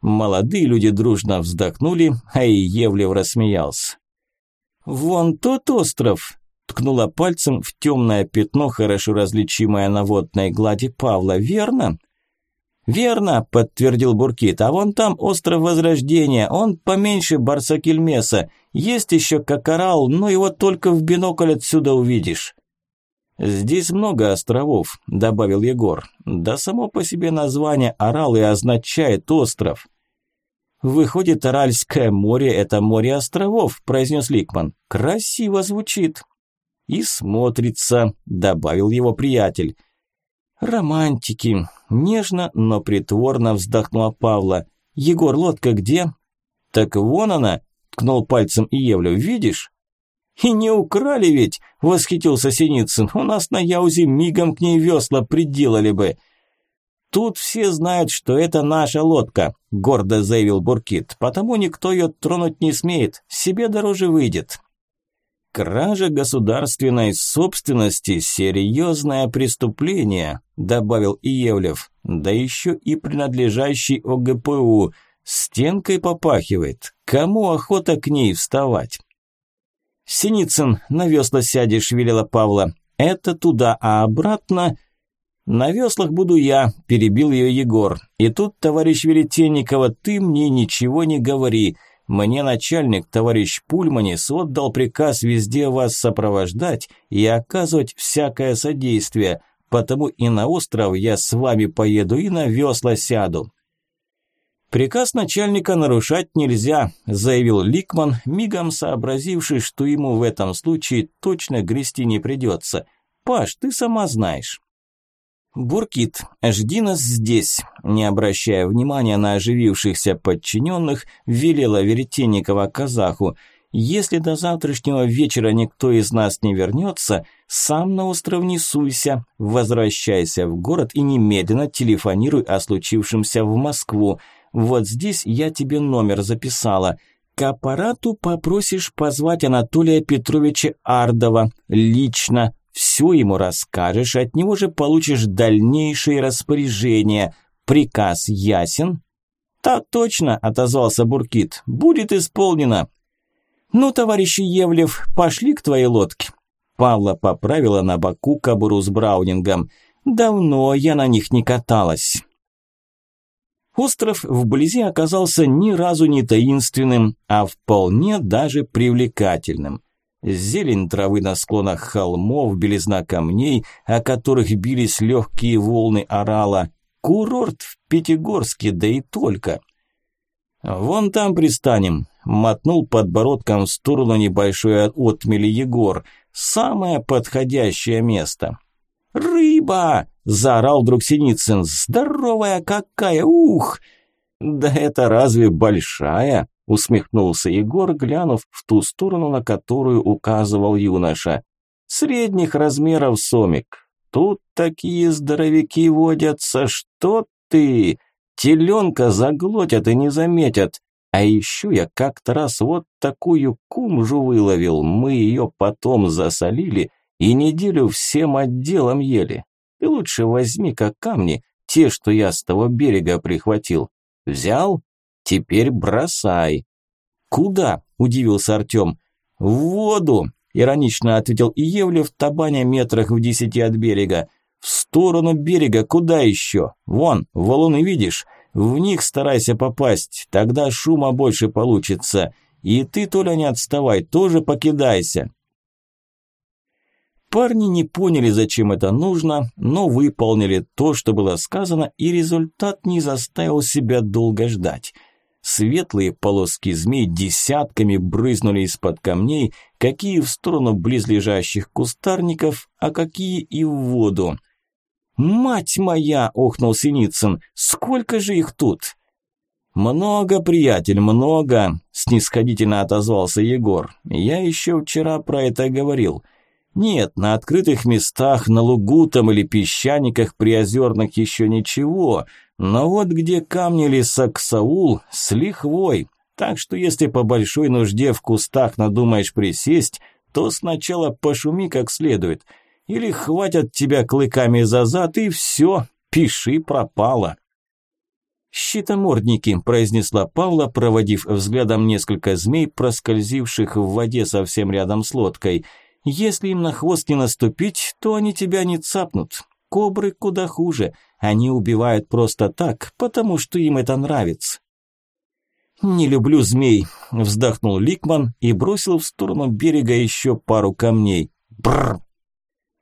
A: Молодые люди дружно вздохнули, а и Евлев рассмеялся. «Вон тот остров», ткнула пальцем в темное пятно, хорошо различимое на водной глади Павла, верно? «Верно», – подтвердил Буркит, – «а вон там остров Возрождения, он поменьше Барсакельмеса. Есть еще Кокорал, но его только в бинокль отсюда увидишь». «Здесь много островов», – добавил Егор. «Да само по себе название Орал и означает остров». «Выходит, Аральское море – это море островов», – произнес Ликман. «Красиво звучит». «И смотрится», – добавил его приятель. «Романтики», – нежно, но притворно вздохнула Павла. «Егор, лодка где?» «Так вон она», – ткнул пальцем Иевлю, – «видишь?» «И не украли ведь!» – восхитился Синицын. «У нас на Яузе мигом к ней весла приделали бы!» «Тут все знают, что это наша лодка», – гордо заявил Буркит. «Потому никто ее тронуть не смеет. Себе дороже выйдет». «Кража государственной собственности – серьезное преступление», – добавил Иевлев. «Да еще и принадлежащий ОГПУ. Стенкой попахивает. Кому охота к ней вставать?» «Синицын, на весла сядешь», – велела Павла. «Это туда, а обратно...» «На веслах буду я», – перебил ее Егор. «И тут, товарищ Веретенникова, ты мне ничего не говори. Мне начальник, товарищ Пульманис, отдал приказ везде вас сопровождать и оказывать всякое содействие, потому и на остров я с вами поеду и на весла сяду». «Приказ начальника нарушать нельзя», – заявил Ликман, мигом сообразивший, что ему в этом случае точно грести не придется. «Паш, ты сама знаешь». «Буркит, жди нас здесь», – не обращая внимания на оживившихся подчиненных, велела Веретенникова казаху. «Если до завтрашнего вечера никто из нас не вернется, сам на остров не суйся, возвращайся в город и немедленно телефонируй о случившемся в Москву. Вот здесь я тебе номер записала». К аппарату попросишь позвать Анатолия Петровича Ардова лично, все ему расскажешь, от него же получишь дальнейшие распоряжения. Приказ ясен?» «Так точно», – отозвался Буркит. «Будет исполнено». «Ну, товарищи Евлев, пошли к твоей лодке». Павла поправила на боку кобуру с браунингом. «Давно я на них не каталась». Остров вблизи оказался ни разу не таинственным, а вполне даже привлекательным. Зелень травы на склонах холмов, белизна камней, о которых бились легкие волны орала. Курорт в Пятигорске, да и только. «Вон там пристанем», – мотнул подбородком в сторону небольшой отмели Егор. «Самое подходящее место». «Рыба!» – заорал вдруг Синицын. «Здоровая какая! Ух!» «Да это разве большая?» – усмехнулся Егор, глянув в ту сторону, на которую указывал юноша. «Средних размеров сомик. Тут такие здоровяки водятся, что ты! Теленка заглотят и не заметят. А еще я как-то раз вот такую кумжу выловил, мы ее потом засолили и неделю всем отделом ели. Ты лучше возьми-ка камни, те, что я с того берега прихватил. Взял? Теперь бросай. Куда? Удивился Артем. В воду, иронично ответил Иевлев, табаня метрах в десяти от берега. В сторону берега, куда еще? Вон, валуны видишь? В них старайся попасть, тогда шума больше получится. И ты, Толя, не отставай, тоже покидайся. Парни не поняли, зачем это нужно, но выполнили то, что было сказано, и результат не заставил себя долго ждать. Светлые полоски змей десятками брызнули из-под камней, какие в сторону близлежащих кустарников, а какие и в воду. «Мать моя!» – охнул Синицын. «Сколько же их тут?» «Много, приятель, много!» – снисходительно отозвался Егор. «Я еще вчера про это говорил». Нет, на открытых местах, на лугу или песчаниках приозерных еще ничего, но вот где камни или саксаул, с лихвой. Так что если по большой нужде в кустах надумаешь присесть, то сначала пошуми как следует. Или хватят тебя клыками за зад и все, пиши пропало. «Щитомордники», – произнесла Павла, проводив взглядом несколько змей, проскользивших в воде совсем рядом с лодкой – если им на хвост не наступить, то они тебя не цапнут. Кобры куда хуже. Они убивают просто так, потому что им это нравится. «Не люблю змей», – вздохнул Ликман и бросил в сторону берега еще пару камней. Бррр.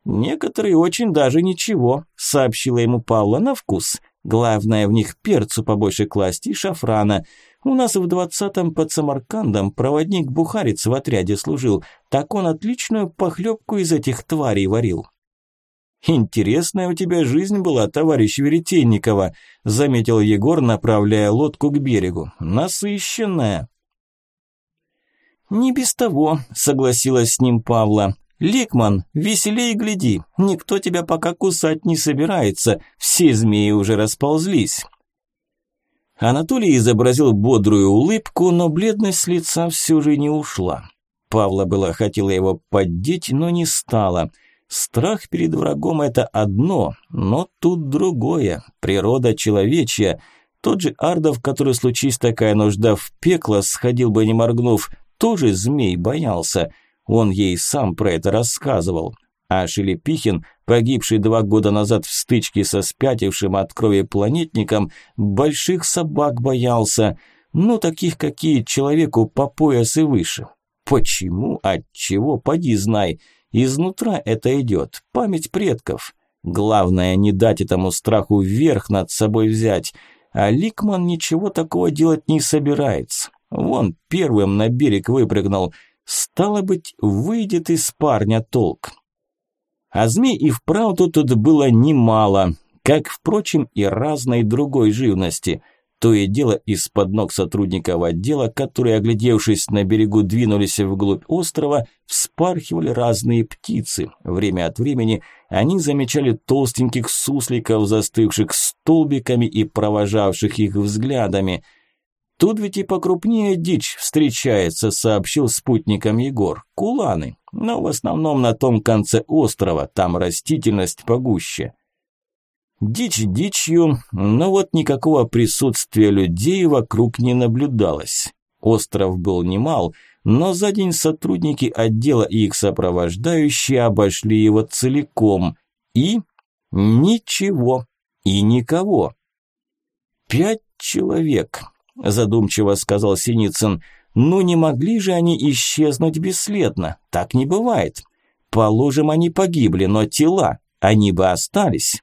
A: «Некоторые очень даже ничего», – сообщила ему Павла на вкус. «Главное в них перцу побольше класть и шафрана. У нас в двадцатом под Самаркандом проводник-бухарец в отряде служил, так он отличную похлебку из этих тварей варил. «Интересная у тебя жизнь была, товарищ Веретенникова», заметил Егор, направляя лодку к берегу. «Насыщенная». «Не без того», согласилась с ним Павла. «Ликман, веселей гляди, никто тебя пока кусать не собирается, все змеи уже расползлись». Анатолий изобразил бодрую улыбку, но бледность с лица все же не ушла. Павла была хотела его поддеть, но не стала. Страх перед врагом – это одно, но тут другое. Природа человечья. Тот же Ардов, который, случись такая нужда в пекло, сходил бы не моргнув, тоже змей боялся. Он ей сам про это рассказывал. А Шелепихин, погибший два года назад в стычке со спятившим от крови планетником, больших собак боялся, ну таких, какие человеку по пояс и выше. Почему, отчего, поди знай. Изнутра это идет, память предков. Главное, не дать этому страху верх над собой взять. А Ликман ничего такого делать не собирается. Вон первым на берег выпрыгнул. Стало быть, выйдет из парня толк. А змей и вправду тут было немало, как, впрочем, и разной другой живности. То и дело из-под ног сотрудников отдела, которые, оглядевшись на берегу, двинулись вглубь острова, вспархивали разные птицы. Время от времени они замечали толстеньких сусликов, застывших столбиками и провожавших их взглядами – Тут ведь и покрупнее дичь встречается, сообщил спутникам Егор. Куланы, но в основном на том конце острова, там растительность погуще. Дичь дичью, но вот никакого присутствия людей вокруг не наблюдалось. Остров был немал, но за день сотрудники отдела и их сопровождающие обошли его целиком. И ничего, и никого. Пять человек, задумчиво сказал Синицын. Ну не могли же они исчезнуть бесследно, так не бывает. Положим, они погибли, но тела, они бы остались.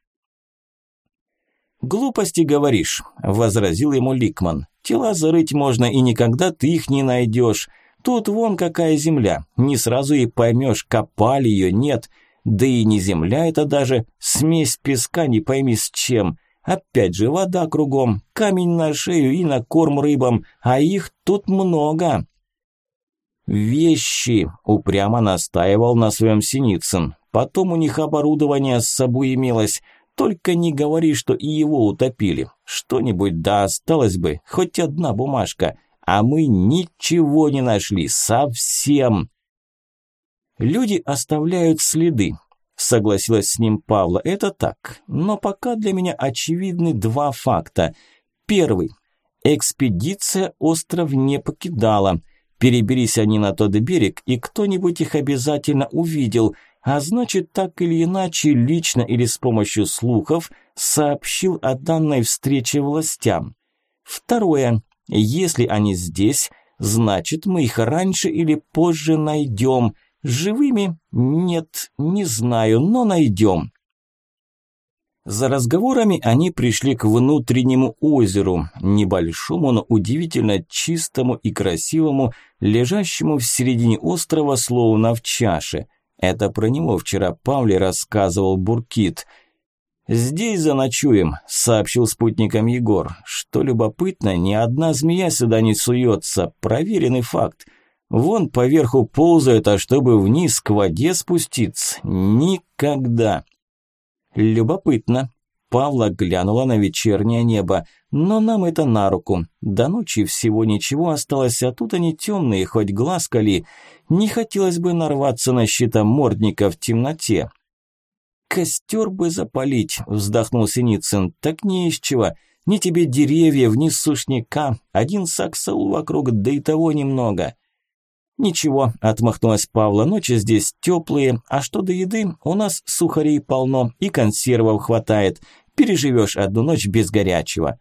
A: «Глупости говоришь», – возразил ему Ликман. «Тела зарыть можно, и никогда ты их не найдешь. Тут вон какая земля, не сразу и поймешь, копали ее, нет. Да и не земля это даже, смесь песка не пойми с чем. Опять же, вода кругом, камень на шею и на корм рыбам, а их тут много». «Вещи», – упрямо настаивал на своем Синицын. «Потом у них оборудование с собой имелось». Только не говори, что и его утопили. Что-нибудь да осталось бы, хоть одна бумажка. А мы ничего не нашли, совсем. Люди оставляют следы. Согласилась с ним Павла, это так. Но пока для меня очевидны два факта. Первый. Экспедиция остров не покидала. Переберись они на тот берег, и кто-нибудь их обязательно увидел – а значит, так или иначе, лично или с помощью слухов, сообщил о данной встрече властям. Второе. Если они здесь, значит, мы их раньше или позже найдем. Живыми? Нет, не знаю, но найдем. За разговорами они пришли к внутреннему озеру, небольшому, но удивительно чистому и красивому, лежащему в середине острова, словно в чаше – это про него вчера Павле рассказывал Буркит. «Здесь заночуем», – сообщил спутникам Егор. «Что любопытно, ни одна змея сюда не суется. Проверенный факт. Вон поверху ползают, а чтобы вниз к воде спуститься – никогда». «Любопытно», Павла глянула на вечернее небо. Но нам это на руку. До ночи всего ничего осталось, а тут они темные, хоть глаз кали. Не хотелось бы нарваться на щитомордника в темноте. «Костер бы запалить», – вздохнул Синицын. «Так не из чего. Ни тебе деревьев, ни сушняка. Один саксаул вокруг, да и того немного». «Ничего», – отмахнулась Павла, – «ночи здесь теплые, а что до еды, у нас сухарей полно и консервов хватает. Переживешь одну ночь без горячего».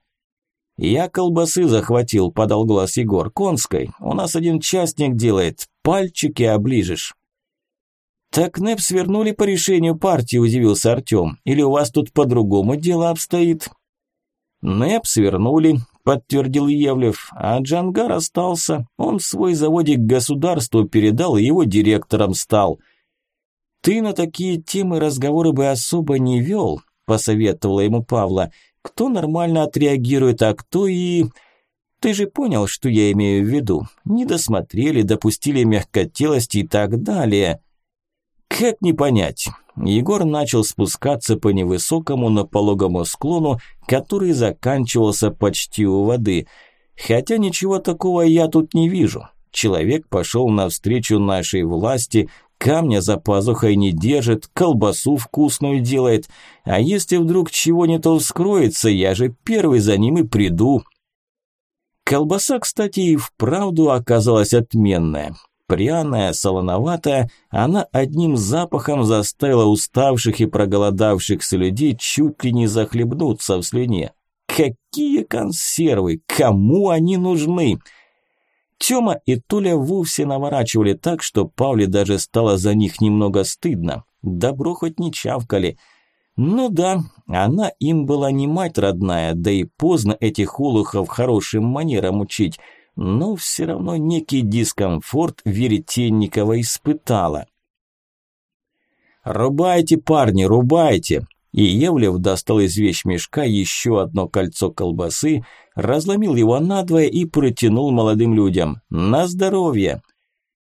A: «Я колбасы захватил», – подал голос Егор. «Конской. У нас один частник делает. Пальчики оближешь». «Так НЭП свернули по решению партии», – удивился Артем. «Или у вас тут по-другому дело обстоит?» «НЭП свернули», – подтвердил Евлев. «А Джангар остался. Он свой заводик государству передал и его директором стал». «Ты на такие темы разговоры бы особо не вел», посоветовала ему Павла. Кто нормально отреагирует, а кто и... Ты же понял, что я имею в виду. Не досмотрели, допустили мягкотелости и так далее. Как не понять? Егор начал спускаться по невысокому, но пологому склону, который заканчивался почти у воды. Хотя ничего такого я тут не вижу. Человек пошел навстречу нашей власти, камня за пазухой не держит, колбасу вкусную делает. А если вдруг чего не то вскроется, я же первый за ним и приду. Колбаса, кстати, и вправду оказалась отменная. Пряная, солоноватая, она одним запахом заставила уставших и проголодавшихся людей чуть ли не захлебнуться в слюне. Какие консервы? Кому они нужны? Тёма и Толя вовсе наворачивали так, что Павле даже стало за них немного стыдно. Добро хоть не чавкали. Ну да, она им была не мать родная, да и поздно этих улухов хорошим манерам учить, но все равно некий дискомфорт Веретенникова испытала. «Рубайте, парни, рубайте!» И Евлев достал из вещмешка еще одно кольцо колбасы, разломил его надвое и протянул молодым людям. «На здоровье!»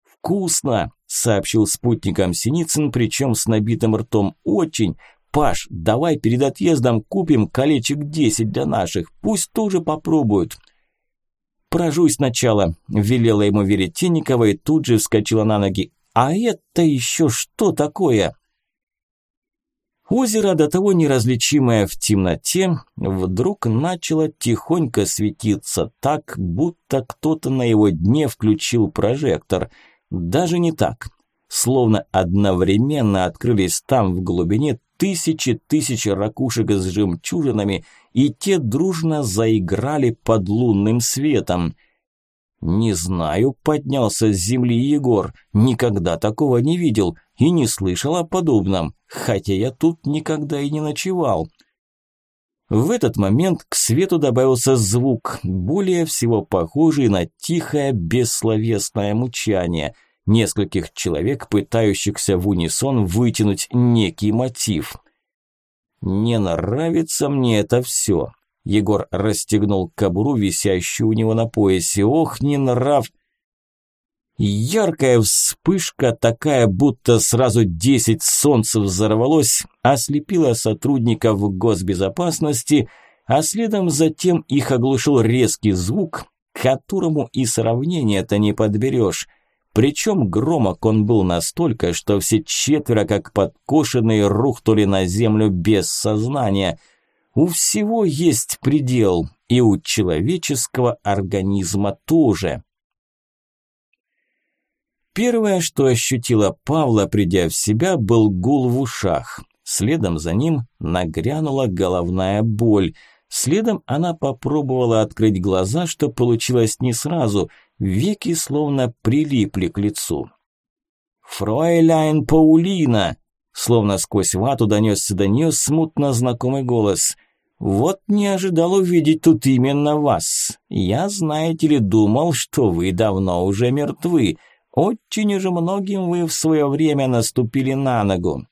A: «Вкусно!» – сообщил спутникам Синицын, причем с набитым ртом. «Очень! Паш, давай перед отъездом купим колечек десять для наших, пусть тоже попробуют!» «Прожуй сначала», – велела ему Веретенникова и тут же вскочила на ноги. «А это еще что такое?» Озеро, до того неразличимое в темноте, вдруг начало тихонько светиться так, будто кто-то на его дне включил прожектор. Даже не так. Словно одновременно открылись там в глубине тысячи тысяч ракушек с жемчужинами, и те дружно заиграли под лунным светом. «Не знаю», – поднялся с земли Егор. «Никогда такого не видел и не слышал о подобном, хотя я тут никогда и не ночевал». В этот момент к свету добавился звук, более всего похожий на тихое бессловесное мучание нескольких человек, пытающихся в унисон вытянуть некий мотив. «Не нравится мне это все», Егор расстегнул кобуру, висящую у него на поясе. Ох, не нрав... Яркая вспышка, такая, будто сразу десять солнц взорвалось, ослепила сотрудников госбезопасности, а следом затем их оглушил резкий звук, которому и сравнения-то не подберешь. Причем громок он был настолько, что все четверо, как подкошенные, рухнули на землю без сознания – у всего есть предел, и у человеческого организма тоже. Первое, что ощутила Павла, придя в себя, был гул в ушах. Следом за ним нагрянула головная боль. Следом она попробовала открыть глаза, что получилось не сразу. Веки словно прилипли к лицу. «Фройляйн Паулина!» Словно сквозь вату донесся до нее смутно знакомый голос. «Вот не ожидал увидеть тут именно вас. Я, знаете ли, думал, что вы давно уже мертвы. Очень уже многим вы в свое время наступили на ногу».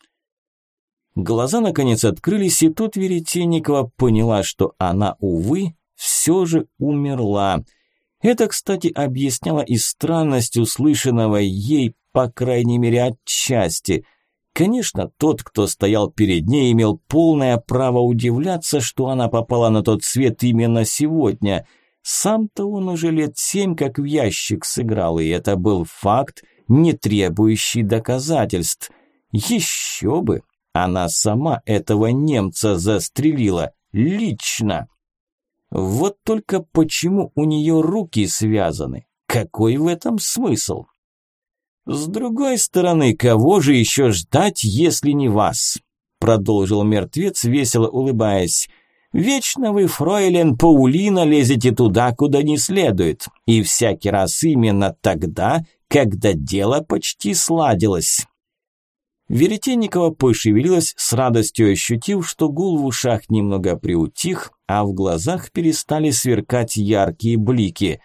A: Глаза наконец открылись, и тут Веретенникова поняла, что она, увы, все же умерла. Это, кстати, объясняло и странность услышанного ей, по крайней мере, отчасти – Конечно, тот, кто стоял перед ней, имел полное право удивляться, что она попала на тот свет именно сегодня. Сам-то он уже лет семь как в ящик сыграл, и это был факт, не требующий доказательств. Еще бы! Она сама этого немца застрелила. Лично! Вот только почему у нее руки связаны? Какой в этом смысл? «С другой стороны, кого же еще ждать, если не вас?» Продолжил мертвец, весело улыбаясь. «Вечно вы, фройлен Паулина, лезете туда, куда не следует. И всякий раз именно тогда, когда дело почти сладилось». Веретенникова пошевелилась, с радостью ощутив, что гул в ушах немного приутих, а в глазах перестали сверкать яркие блики.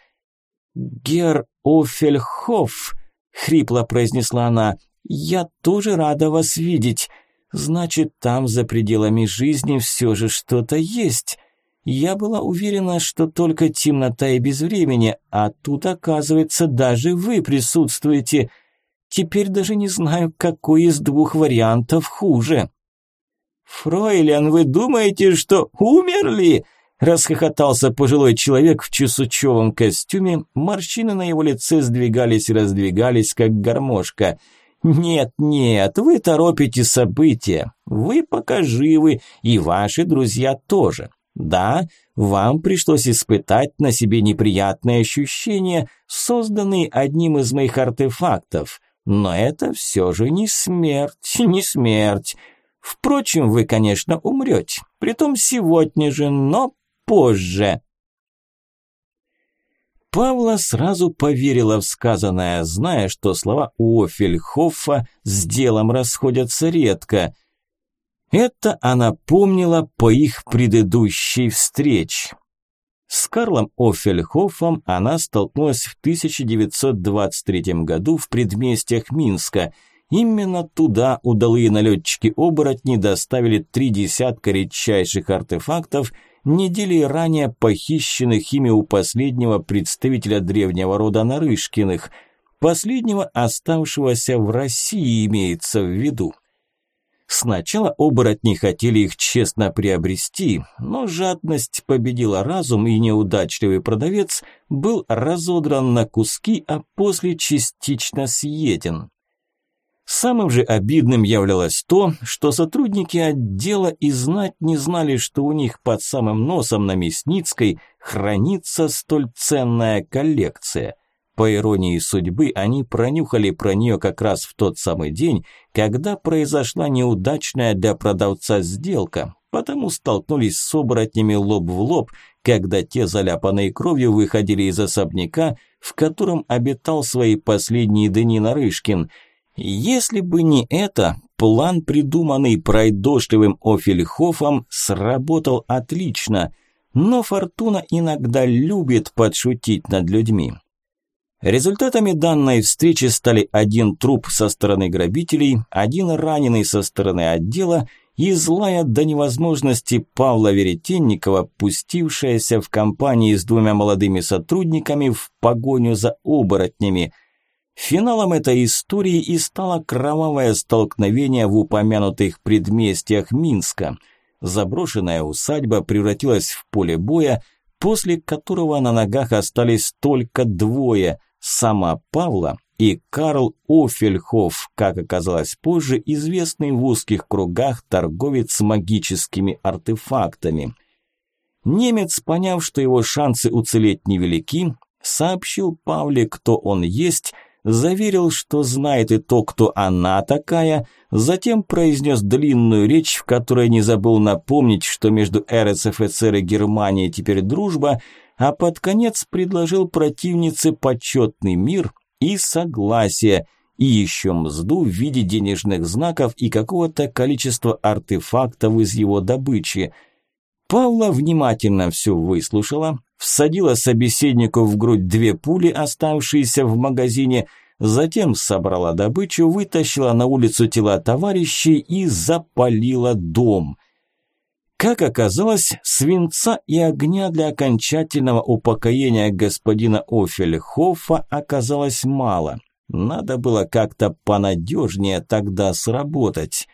A: «Гер Офельхоф!» Хрипло произнесла она. Я тоже рада вас видеть. Значит, там за пределами жизни все же что-то есть. Я была уверена, что только темнота и безвремени, а тут, оказывается, даже вы присутствуете. Теперь даже не знаю, какой из двух вариантов хуже. Фройлен, вы думаете, что умерли? Расхохотался пожилой человек в чесучевом костюме, морщины на его лице сдвигались и раздвигались, как гармошка. «Нет, нет, вы торопите события. Вы пока живы, и ваши друзья тоже. Да, вам пришлось испытать на себе неприятные ощущения, созданные одним из моих артефактов. Но это все же не смерть, не смерть. Впрочем, вы, конечно, умрете, притом сегодня же, но позже. Павла сразу поверила в сказанное, зная, что слова Уофельхоффа с делом расходятся редко. Это она помнила по их предыдущей встрече. С Карлом Офельхофом она столкнулась в 1923 году в предместьях Минска. Именно туда удалые налетчики-оборотни доставили три десятка редчайших артефактов – недели ранее похищенных ими у последнего представителя древнего рода Нарышкиных, последнего оставшегося в России имеется в виду. Сначала оборотни хотели их честно приобрести, но жадность победила разум, и неудачливый продавец был разодран на куски, а после частично съеден. Самым же обидным являлось то, что сотрудники отдела и знать не знали, что у них под самым носом на Мясницкой хранится столь ценная коллекция. По иронии судьбы, они пронюхали про нее как раз в тот самый день, когда произошла неудачная для продавца сделка, потому столкнулись с оборотнями лоб в лоб, когда те, заляпанные кровью, выходили из особняка, в котором обитал свои последние дни Нарышкин. Если бы не это, план, придуманный пройдошливым Офельхофом, сработал отлично, но Фортуна иногда любит подшутить над людьми. Результатами данной встречи стали один труп со стороны грабителей, один раненый со стороны отдела и злая до невозможности Павла Веретенникова, пустившаяся в компании с двумя молодыми сотрудниками в погоню за оборотнями. Финалом этой истории и стало кровавое столкновение в упомянутых предместьях Минска. Заброшенная усадьба превратилась в поле боя, после которого на ногах остались только двое – сама Павла и Карл Офельхоф, как оказалось позже, известный в узких кругах торговец с магическими артефактами. Немец, поняв, что его шансы уцелеть невелики, сообщил Павле, кто он есть, заверил, что знает и то, кто она такая, затем произнес длинную речь, в которой не забыл напомнить, что между РСФСР и Германией теперь дружба – а под конец предложил противнице почетный мир и согласие, и еще мзду в виде денежных знаков и какого-то количества артефактов из его добычи. Павла внимательно все выслушала, всадила собеседнику в грудь две пули, оставшиеся в магазине, затем собрала добычу, вытащила на улицу тела товарищей и запалила дом. Как оказалось, свинца и огня для окончательного упокоения господина Офельхофа оказалось мало. Надо было как-то понадежнее тогда сработать.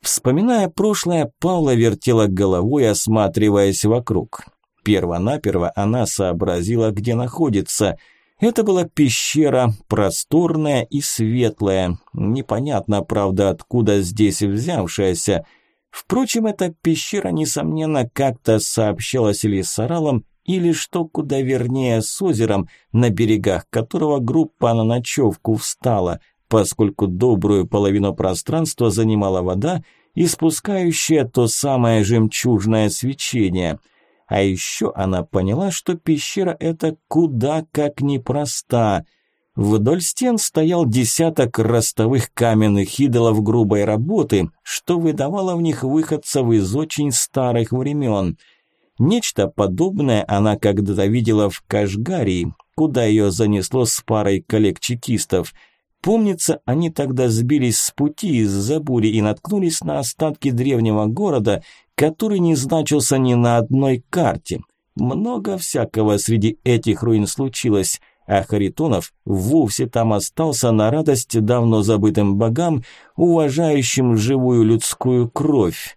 A: Вспоминая прошлое, Павла вертела головой, осматриваясь вокруг. Первонаперво она сообразила, где находится. Это была пещера, просторная и светлая. Непонятно, правда, откуда здесь взявшаяся – Впрочем, эта пещера, несомненно, как-то сообщалась или с Оралом, или, что куда вернее, с озером, на берегах которого группа на ночевку встала, поскольку добрую половину пространства занимала вода, испускающая то самое жемчужное свечение. А еще она поняла, что пещера эта куда как непроста – Вдоль стен стоял десяток ростовых каменных идолов грубой работы, что выдавало в них выходцев из очень старых времен. Нечто подобное она когда-то видела в Кашгарии, куда ее занесло с парой коллег-чекистов. Помнится, они тогда сбились с пути из-за бури и наткнулись на остатки древнего города, который не значился ни на одной карте. Много всякого среди этих руин случилось – а Харитонов вовсе там остался на радость давно забытым богам, уважающим живую людскую кровь.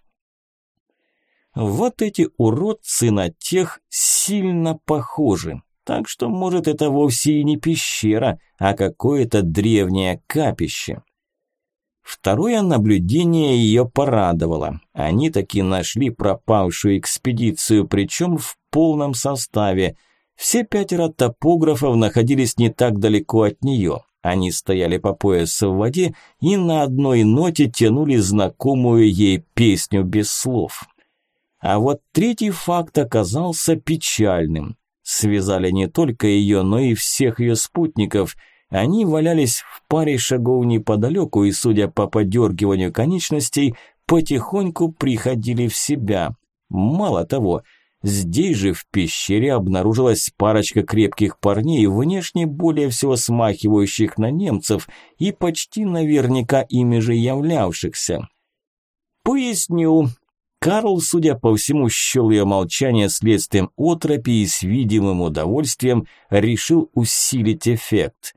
A: Вот эти уродцы на тех сильно похожи, так что, может, это вовсе и не пещера, а какое-то древнее капище. Второе наблюдение ее порадовало. Они таки нашли пропавшую экспедицию, причем в полном составе – все пятеро топографов находились не так далеко от нее. Они стояли по пояс в воде и на одной ноте тянули знакомую ей песню без слов. А вот третий факт оказался печальным. Связали не только ее, но и всех ее спутников. Они валялись в паре шагов неподалеку и, судя по подергиванию конечностей, потихоньку приходили в себя. Мало того – Здесь же в пещере обнаружилась парочка крепких парней, внешне более всего смахивающих на немцев и почти наверняка ими же являвшихся. Поясню. Карл, судя по всему, счел ее молчание следствием отропи и с видимым удовольствием решил усилить эффект.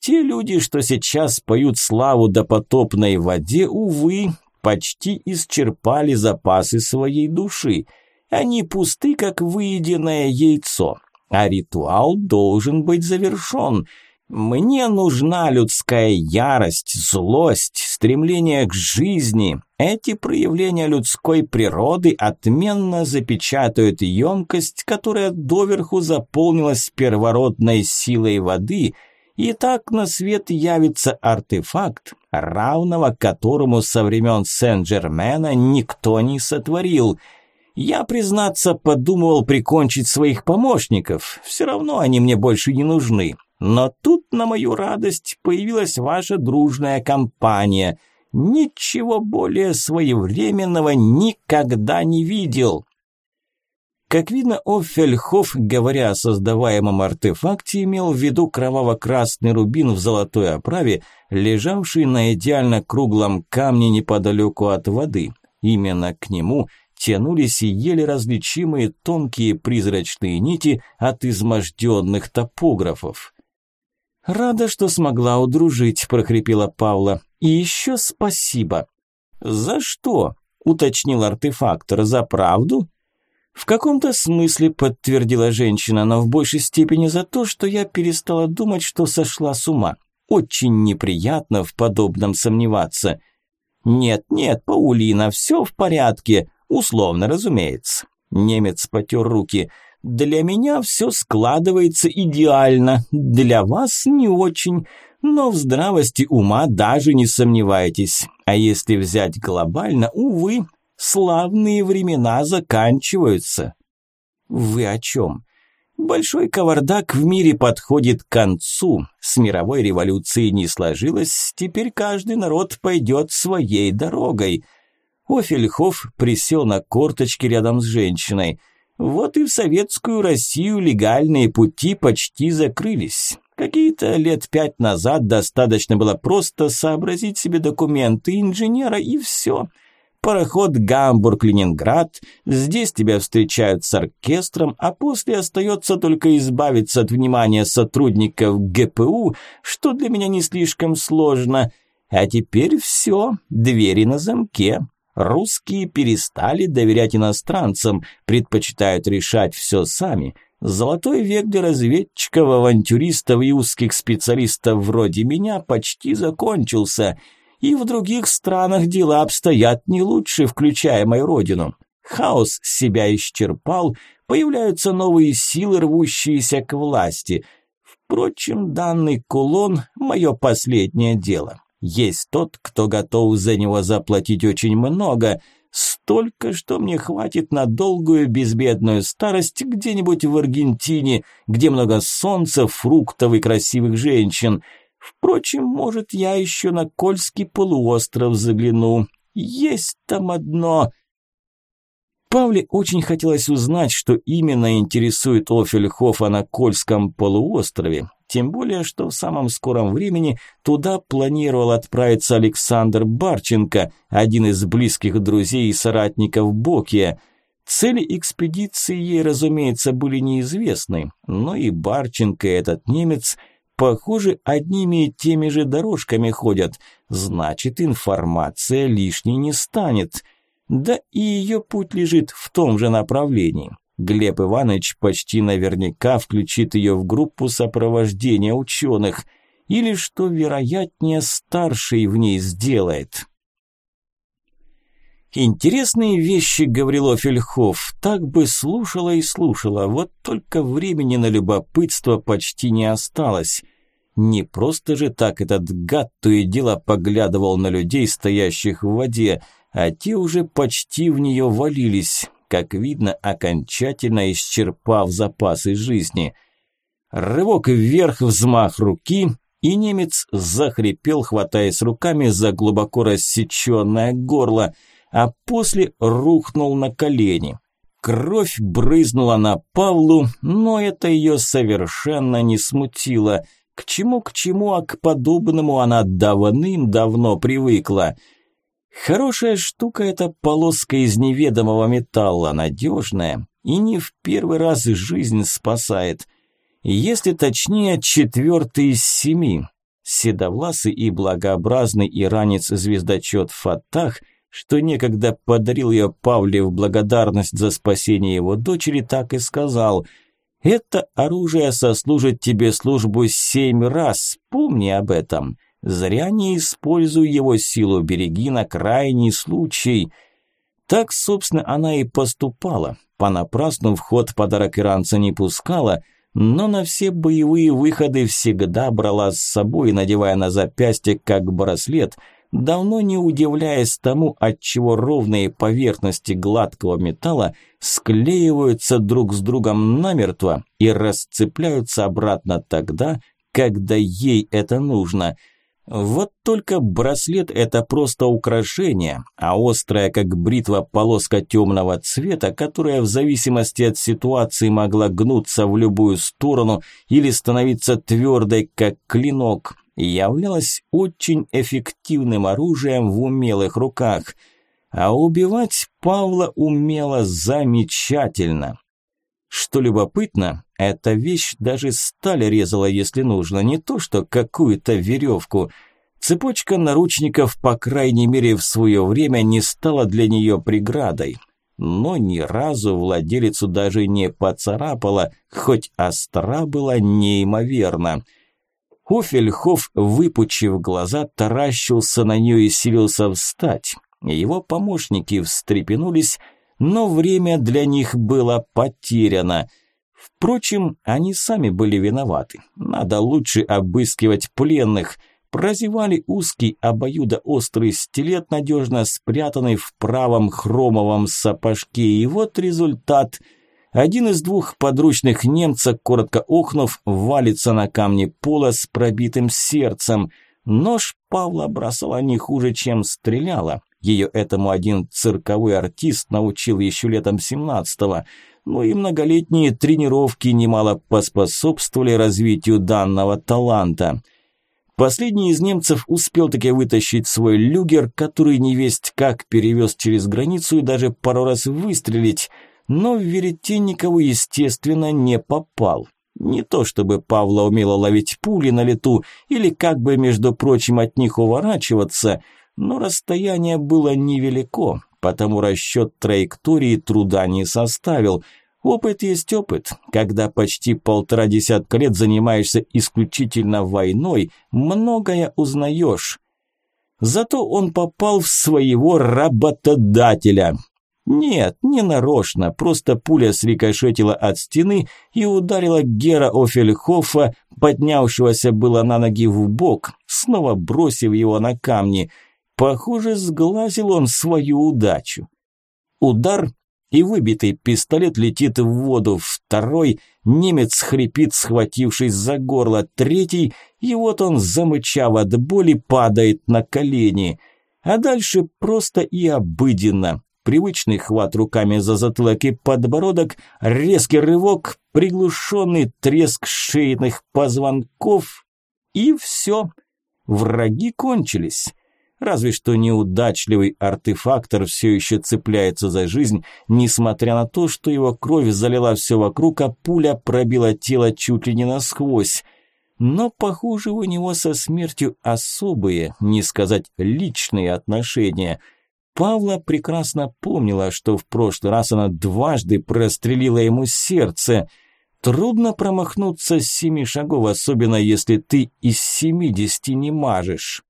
A: Те люди, что сейчас поют славу допотопной воде, увы, почти исчерпали запасы своей души – они пусты, как выеденное яйцо. А ритуал должен быть завершен. Мне нужна людская ярость, злость, стремление к жизни. Эти проявления людской природы отменно запечатают емкость, которая доверху заполнилась первородной силой воды, и так на свет явится артефакт, равного которому со времен Сен-Жермена никто не сотворил – Я, признаться, подумывал прикончить своих помощников. Все равно они мне больше не нужны. Но тут, на мою радость, появилась ваша дружная компания. Ничего более своевременного никогда не видел. Как видно, Оффельхоф, говоря о создаваемом артефакте, имел в виду кроваво-красный рубин в золотой оправе, лежавший на идеально круглом камне неподалеку от воды. Именно к нему тянулись и еле различимые тонкие призрачные нити от изможденных топографов. «Рада, что смогла удружить», – прохрипела Павла. «И еще спасибо». «За что?» – уточнил артефактор. «За правду?» «В каком-то смысле», – подтвердила женщина, но в большей степени за то, что я перестала думать, что сошла с ума. Очень неприятно в подобном сомневаться. «Нет, нет, Паулина, все в порядке», Условно, разумеется. Немец потер руки. Для меня все складывается идеально, для вас не очень, но в здравости ума даже не сомневайтесь. А если взять глобально, увы, славные времена заканчиваются. Вы о чем? Большой кавардак в мире подходит к концу. С мировой революцией не сложилось, теперь каждый народ пойдет своей дорогой – Офельхоф присел на корточки рядом с женщиной. Вот и в советскую Россию легальные пути почти закрылись. Какие-то лет пять назад достаточно было просто сообразить себе документы инженера и все. Пароход Гамбург-Ленинград, здесь тебя встречают с оркестром, а после остается только избавиться от внимания сотрудников ГПУ, что для меня не слишком сложно. А теперь все, двери на замке. Русские перестали доверять иностранцам, предпочитают решать все сами. Золотой век для разведчиков, авантюристов и узких специалистов вроде меня почти закончился. И в других странах дела обстоят не лучше, включая мою родину. Хаос себя исчерпал, появляются новые силы, рвущиеся к власти. Впрочем, данный кулон – мое последнее дело. Есть тот, кто готов за него заплатить очень много, столько, что мне хватит на долгую безбедную старость где-нибудь в Аргентине, где много солнца, фруктов и красивых женщин. Впрочем, может, я еще на Кольский полуостров загляну. Есть там одно... Павле очень хотелось узнать, что именно интересует Офельхофа на Кольском полуострове, тем более, что в самом скором времени туда планировал отправиться Александр Барченко, один из близких друзей и соратников Бокия. Цели экспедиции ей, разумеется, были неизвестны, но и Барченко, этот немец, похоже, одними и теми же дорожками ходят, значит, информация лишней не станет. Да и ее путь лежит в том же направлении. Глеб Иванович почти наверняка включит ее в группу сопровождения ученых, или, что вероятнее, старший в ней сделает. Интересные вещи, говорил Офельхоф, так бы слушала и слушала, вот только времени на любопытство почти не осталось. Не просто же так этот гад то и дело поглядывал на людей, стоящих в воде, а те уже почти в нее валились как видно, окончательно исчерпав запасы жизни. Рывок вверх, взмах руки, и немец захрипел, хватаясь руками за глубоко рассеченное горло, а после рухнул на колени. Кровь брызнула на Павлу, но это ее совершенно не смутило. К чему, к чему, а к подобному она давным-давно привыкла – Хорошая штука эта полоска из неведомого металла, надежная и не в первый раз жизнь спасает. Если точнее, четвертый из семи. Седовласый и благообразный иранец-звездочет Фатах, что некогда подарил ее Павле в благодарность за спасение его дочери, так и сказал «Это оружие сослужит тебе службу семь раз, помни об этом». Зря не используй его силу, береги на крайний случай. Так, собственно, она и поступала. Понапрасну в ход подарок иранца не пускала, но на все боевые выходы всегда брала с собой, надевая на запястье как браслет, давно не удивляясь тому, отчего ровные поверхности гладкого металла склеиваются друг с другом намертво и расцепляются обратно тогда, когда ей это нужно – вот только браслет – это просто украшение, а острая, как бритва, полоска темного цвета, которая в зависимости от ситуации могла гнуться в любую сторону или становиться твердой, как клинок, являлась очень эффективным оружием в умелых руках. А убивать Павла умела замечательно. Что любопытно, эта вещь даже сталь резала, если нужно, не то что какую-то веревку. Цепочка наручников, по крайней мере, в свое время не стала для нее преградой. Но ни разу владелицу даже не поцарапала, хоть остра была неимоверна. Хофельхоф, выпучив глаза, таращился на нее и силился встать. Его помощники встрепенулись, но время для них было потеряно. Впрочем, они сами были виноваты. Надо лучше обыскивать пленных. Прозевали узкий обоюдоострый стилет, надежно спрятанный в правом хромовом сапожке. И вот результат. Один из двух подручных немца, коротко охнув, валится на камни пола с пробитым сердцем. Нож Павла бросала не хуже, чем стреляла. Ее этому один цирковой артист научил еще летом 17-го. Ну и многолетние тренировки немало поспособствовали развитию данного таланта. Последний из немцев успел таки вытащить свой люгер, который невесть как перевез через границу и даже пару раз выстрелить, но в Веретенникову, естественно, не попал. Не то чтобы Павла умела ловить пули на лету или как бы, между прочим, от них уворачиваться – но расстояние было невелико, потому расчет траектории труда не составил. Опыт есть опыт. Когда почти полтора десятка лет занимаешься исключительно войной, многое узнаешь. Зато он попал в своего работодателя. Нет, не нарочно, просто пуля срикошетила от стены и ударила Гера Офельхофа, поднявшегося было на ноги в бок, снова бросив его на камни – Похоже, сглазил он свою удачу. Удар, и выбитый пистолет летит в воду. Второй, немец хрипит, схватившись за горло. Третий, и вот он, замычав от боли, падает на колени. А дальше просто и обыденно. Привычный хват руками за затылок и подбородок, резкий рывок, приглушенный треск шейных позвонков. И все. Враги кончились. Разве что неудачливый артефактор все еще цепляется за жизнь, несмотря на то, что его кровь залила все вокруг, а пуля пробила тело чуть ли не насквозь. Но, похоже, у него со смертью особые, не сказать личные отношения. Павла прекрасно помнила, что в прошлый раз она дважды прострелила ему сердце. Трудно промахнуться с семи шагов, особенно если ты из семидесяти не мажешь.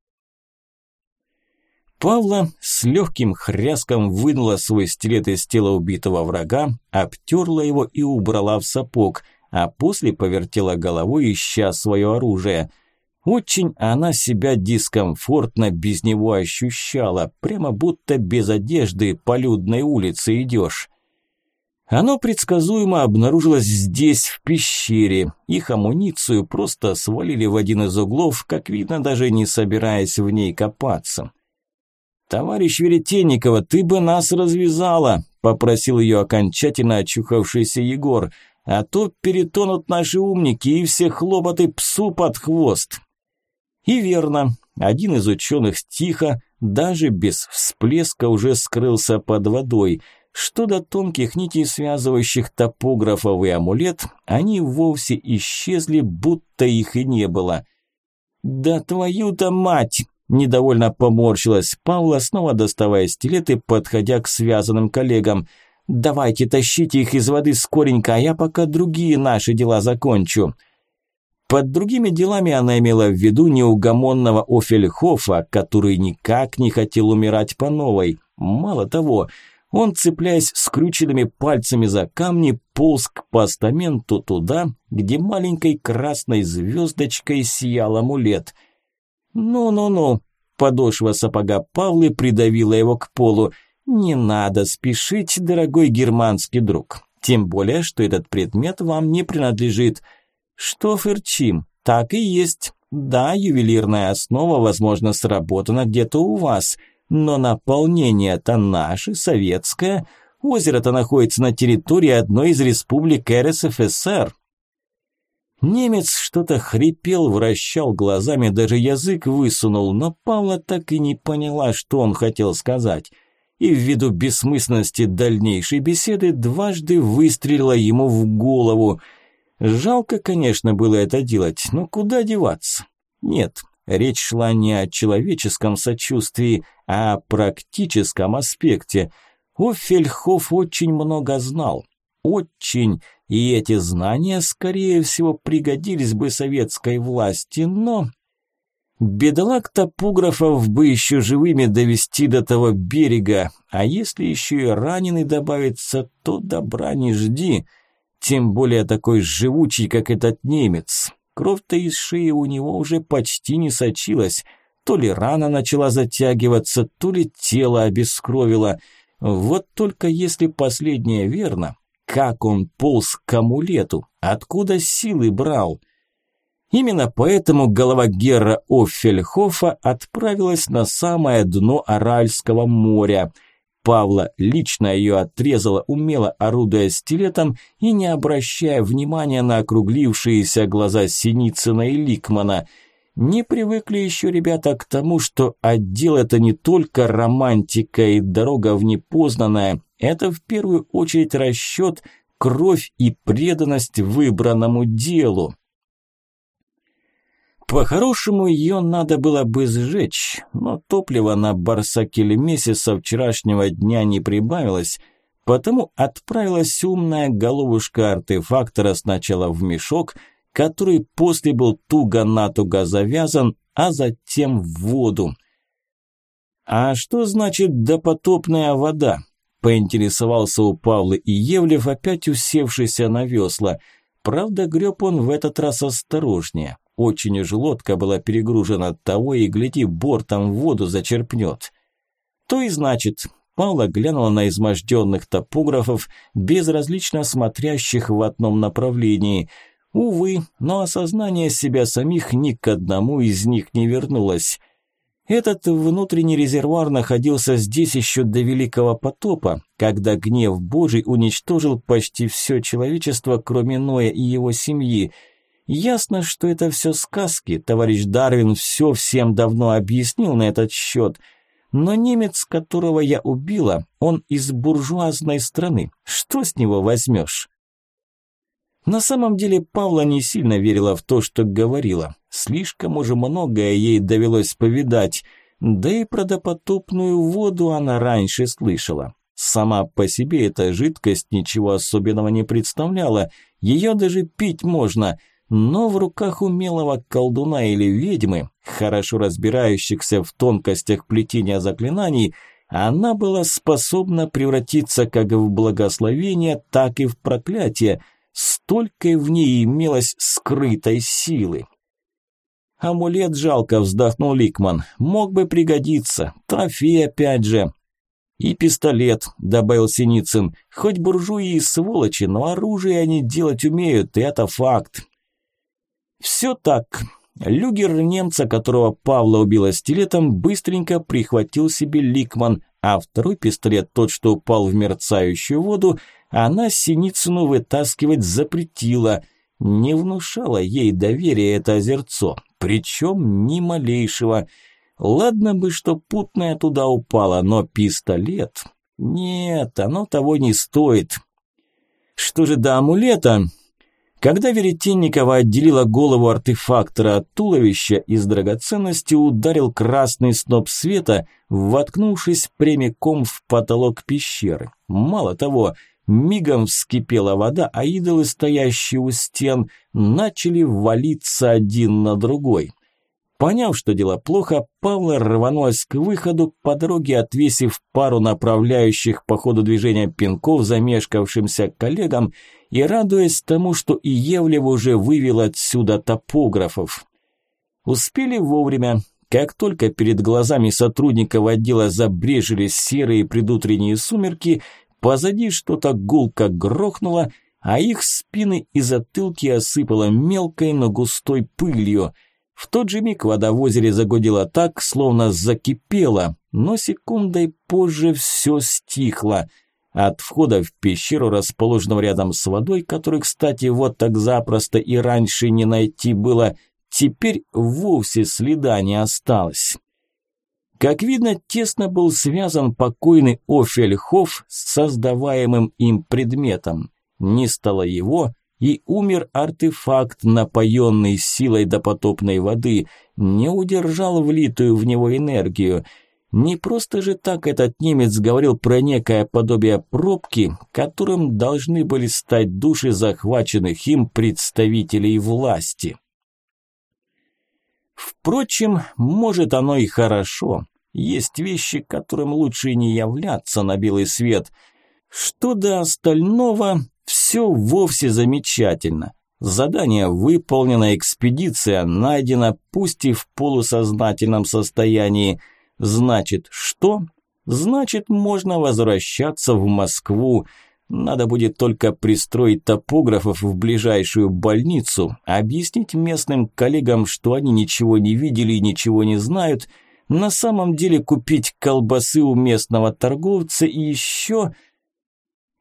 A: Павла с легким хряском вынула свой стилет из тела убитого врага, обтерла его и убрала в сапог, а после повертела головой, ища свое оружие. Очень она себя дискомфортно без него ощущала, прямо будто без одежды по людной улице идешь. Оно предсказуемо обнаружилось здесь, в пещере. Их амуницию просто свалили в один из углов, как видно, даже не собираясь в ней копаться. «Товарищ Веретенникова, ты бы нас развязала!» – попросил ее окончательно очухавшийся Егор. «А то перетонут наши умники и все хлопоты псу под хвост!» И верно, один из ученых тихо, даже без всплеска уже скрылся под водой. Что до тонких нитей, связывающих топографов и амулет, они вовсе исчезли, будто их и не было. «Да твою-то мать!» Недовольно поморщилась Паула, снова доставая стилеты, подходя к связанным коллегам. «Давайте тащите их из воды скоренько, а я пока другие наши дела закончу». Под другими делами она имела в виду неугомонного Офельхофа, который никак не хотел умирать по новой. Мало того, он, цепляясь скрюченными пальцами за камни, полз к постаменту туда, где маленькой красной звездочкой сиял амулет – «Ну-ну-ну, Подошва сапога Павлы придавила его к полу. «Не надо спешить, дорогой германский друг. Тем более, что этот предмет вам не принадлежит. Что фырчим? Так и есть. Да, ювелирная основа, возможно, сработана где-то у вас, но наполнение-то наше, советское. Озеро-то находится на территории одной из республик РСФСР. Немец что-то хрипел, вращал глазами, даже язык высунул, но Павла так и не поняла, что он хотел сказать. И ввиду бессмысленности дальнейшей беседы дважды выстрелила ему в голову. Жалко, конечно, было это делать, но куда деваться? Нет, речь шла не о человеческом сочувствии, а о практическом аспекте. Офельхоф очень много знал. Очень и эти знания, скорее всего, пригодились бы советской власти, но... Бедолаг топографов бы еще живыми довести до того берега, а если еще и раненый добавится, то добра не жди, тем более такой живучий, как этот немец. Кровь-то из шеи у него уже почти не сочилась, то ли рана начала затягиваться, то ли тело обескровило. Вот только если последнее верно, как он полз к амулету? Откуда силы брал? Именно поэтому голова Герра Оффельхофа отправилась на самое дно Аральского моря. Павла лично ее отрезала, умело орудуя стилетом и не обращая внимания на округлившиеся глаза Синицына и Ликмана – не привыкли еще ребята к тому, что отдел это не только романтика и дорога в непознанное, это в первую очередь расчет, кровь и преданность выбранному делу. По-хорошему ее надо было бы сжечь, но топлива на Барсакелемесе со вчерашнего дня не прибавилось, потому отправилась умная головушка артефактора сначала в мешок – который после был туго-натуго завязан, а затем в воду. «А что значит допотопная вода?» – поинтересовался у Павла и Евлев, опять усевшийся на весла. Правда, греб он в этот раз осторожнее. Очень уж лодка была перегружена, того и гляди, бортом воду зачерпнет. То и значит, Павла глянула на изможденных топографов, безразлично смотрящих в одном направлении – Увы, но осознание себя самих ни к одному из них не вернулось. Этот внутренний резервуар находился здесь еще до Великого потопа, когда гнев Божий уничтожил почти все человечество, кроме Ноя и его семьи. Ясно, что это все сказки, товарищ Дарвин все всем давно объяснил на этот счет. Но немец, которого я убила, он из буржуазной страны. Что с него возьмешь? На самом деле Павла не сильно верила в то, что говорила. Слишком уже многое ей довелось повидать. Да и про допотопную воду она раньше слышала. Сама по себе эта жидкость ничего особенного не представляла. Ее даже пить можно. Но в руках умелого колдуна или ведьмы, хорошо разбирающихся в тонкостях плетения заклинаний, она была способна превратиться как в благословение, так и в проклятие – Столько в ней имелось скрытой силы. «Амулет жалко», – вздохнул Ликман. «Мог бы пригодиться. Трофей опять же». «И пистолет», – добавил Синицын. «Хоть буржуи и сволочи, но оружие они делать умеют, и это факт». «Все так». Люгер немца, которого Павла убила стилетом, быстренько прихватил себе Ликман, а второй пистолет, тот, что упал в мерцающую воду, она Синицыну вытаскивать запретила. Не внушала ей доверия это озерцо, причем ни малейшего. Ладно бы, что путная туда упала, но пистолет... Нет, оно того не стоит. Что же до амулета? Когда Веретенникова отделила голову артефактора от туловища, из драгоценности ударил красный сноп света, воткнувшись прямиком в потолок пещеры. Мало того, Мигом вскипела вода, а идолы, стоящие у стен, начали валиться один на другой. Поняв, что дело плохо, Павла рванулась к выходу, по дороге отвесив пару направляющих по ходу движения пинков замешкавшимся коллегам и радуясь тому, что и Евлев уже вывел отсюда топографов. Успели вовремя. как только перед глазами сотрудников отдела забрежили серые предутренние сумерки, позади что-то гулко грохнуло, а их спины и затылки осыпало мелкой, но густой пылью. В тот же миг вода в озере загудела так, словно закипела, но секундой позже все стихло – от входа в пещеру, расположенного рядом с водой, которую, кстати, вот так запросто и раньше не найти было, теперь вовсе следа не осталось. Как видно, тесно был связан покойный Офельхоф с создаваемым им предметом. Не стало его, и умер артефакт, напоенный силой допотопной воды, не удержал влитую в него энергию – не просто же так этот немец говорил про некое подобие пробки, которым должны были стать души захваченных им представителей власти. Впрочем, может оно и хорошо. Есть вещи, которым лучше не являться на белый свет. Что до остального, все вовсе замечательно. Задание выполнено, экспедиция найдена, пусть и в полусознательном состоянии – Значит, что? Значит, можно возвращаться в Москву. Надо будет только пристроить топографов в ближайшую больницу, объяснить местным коллегам, что они ничего не видели и ничего не знают, на самом деле купить колбасы у местного торговца и еще...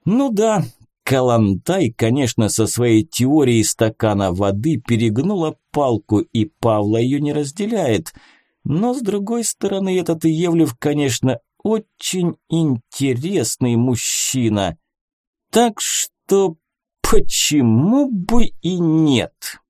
A: Ну да, Калантай, конечно, со своей теорией стакана воды перегнула палку, и Павла ее не разделяет – но, с другой стороны, этот Евлев, конечно, очень интересный мужчина. Так что почему бы и нет?»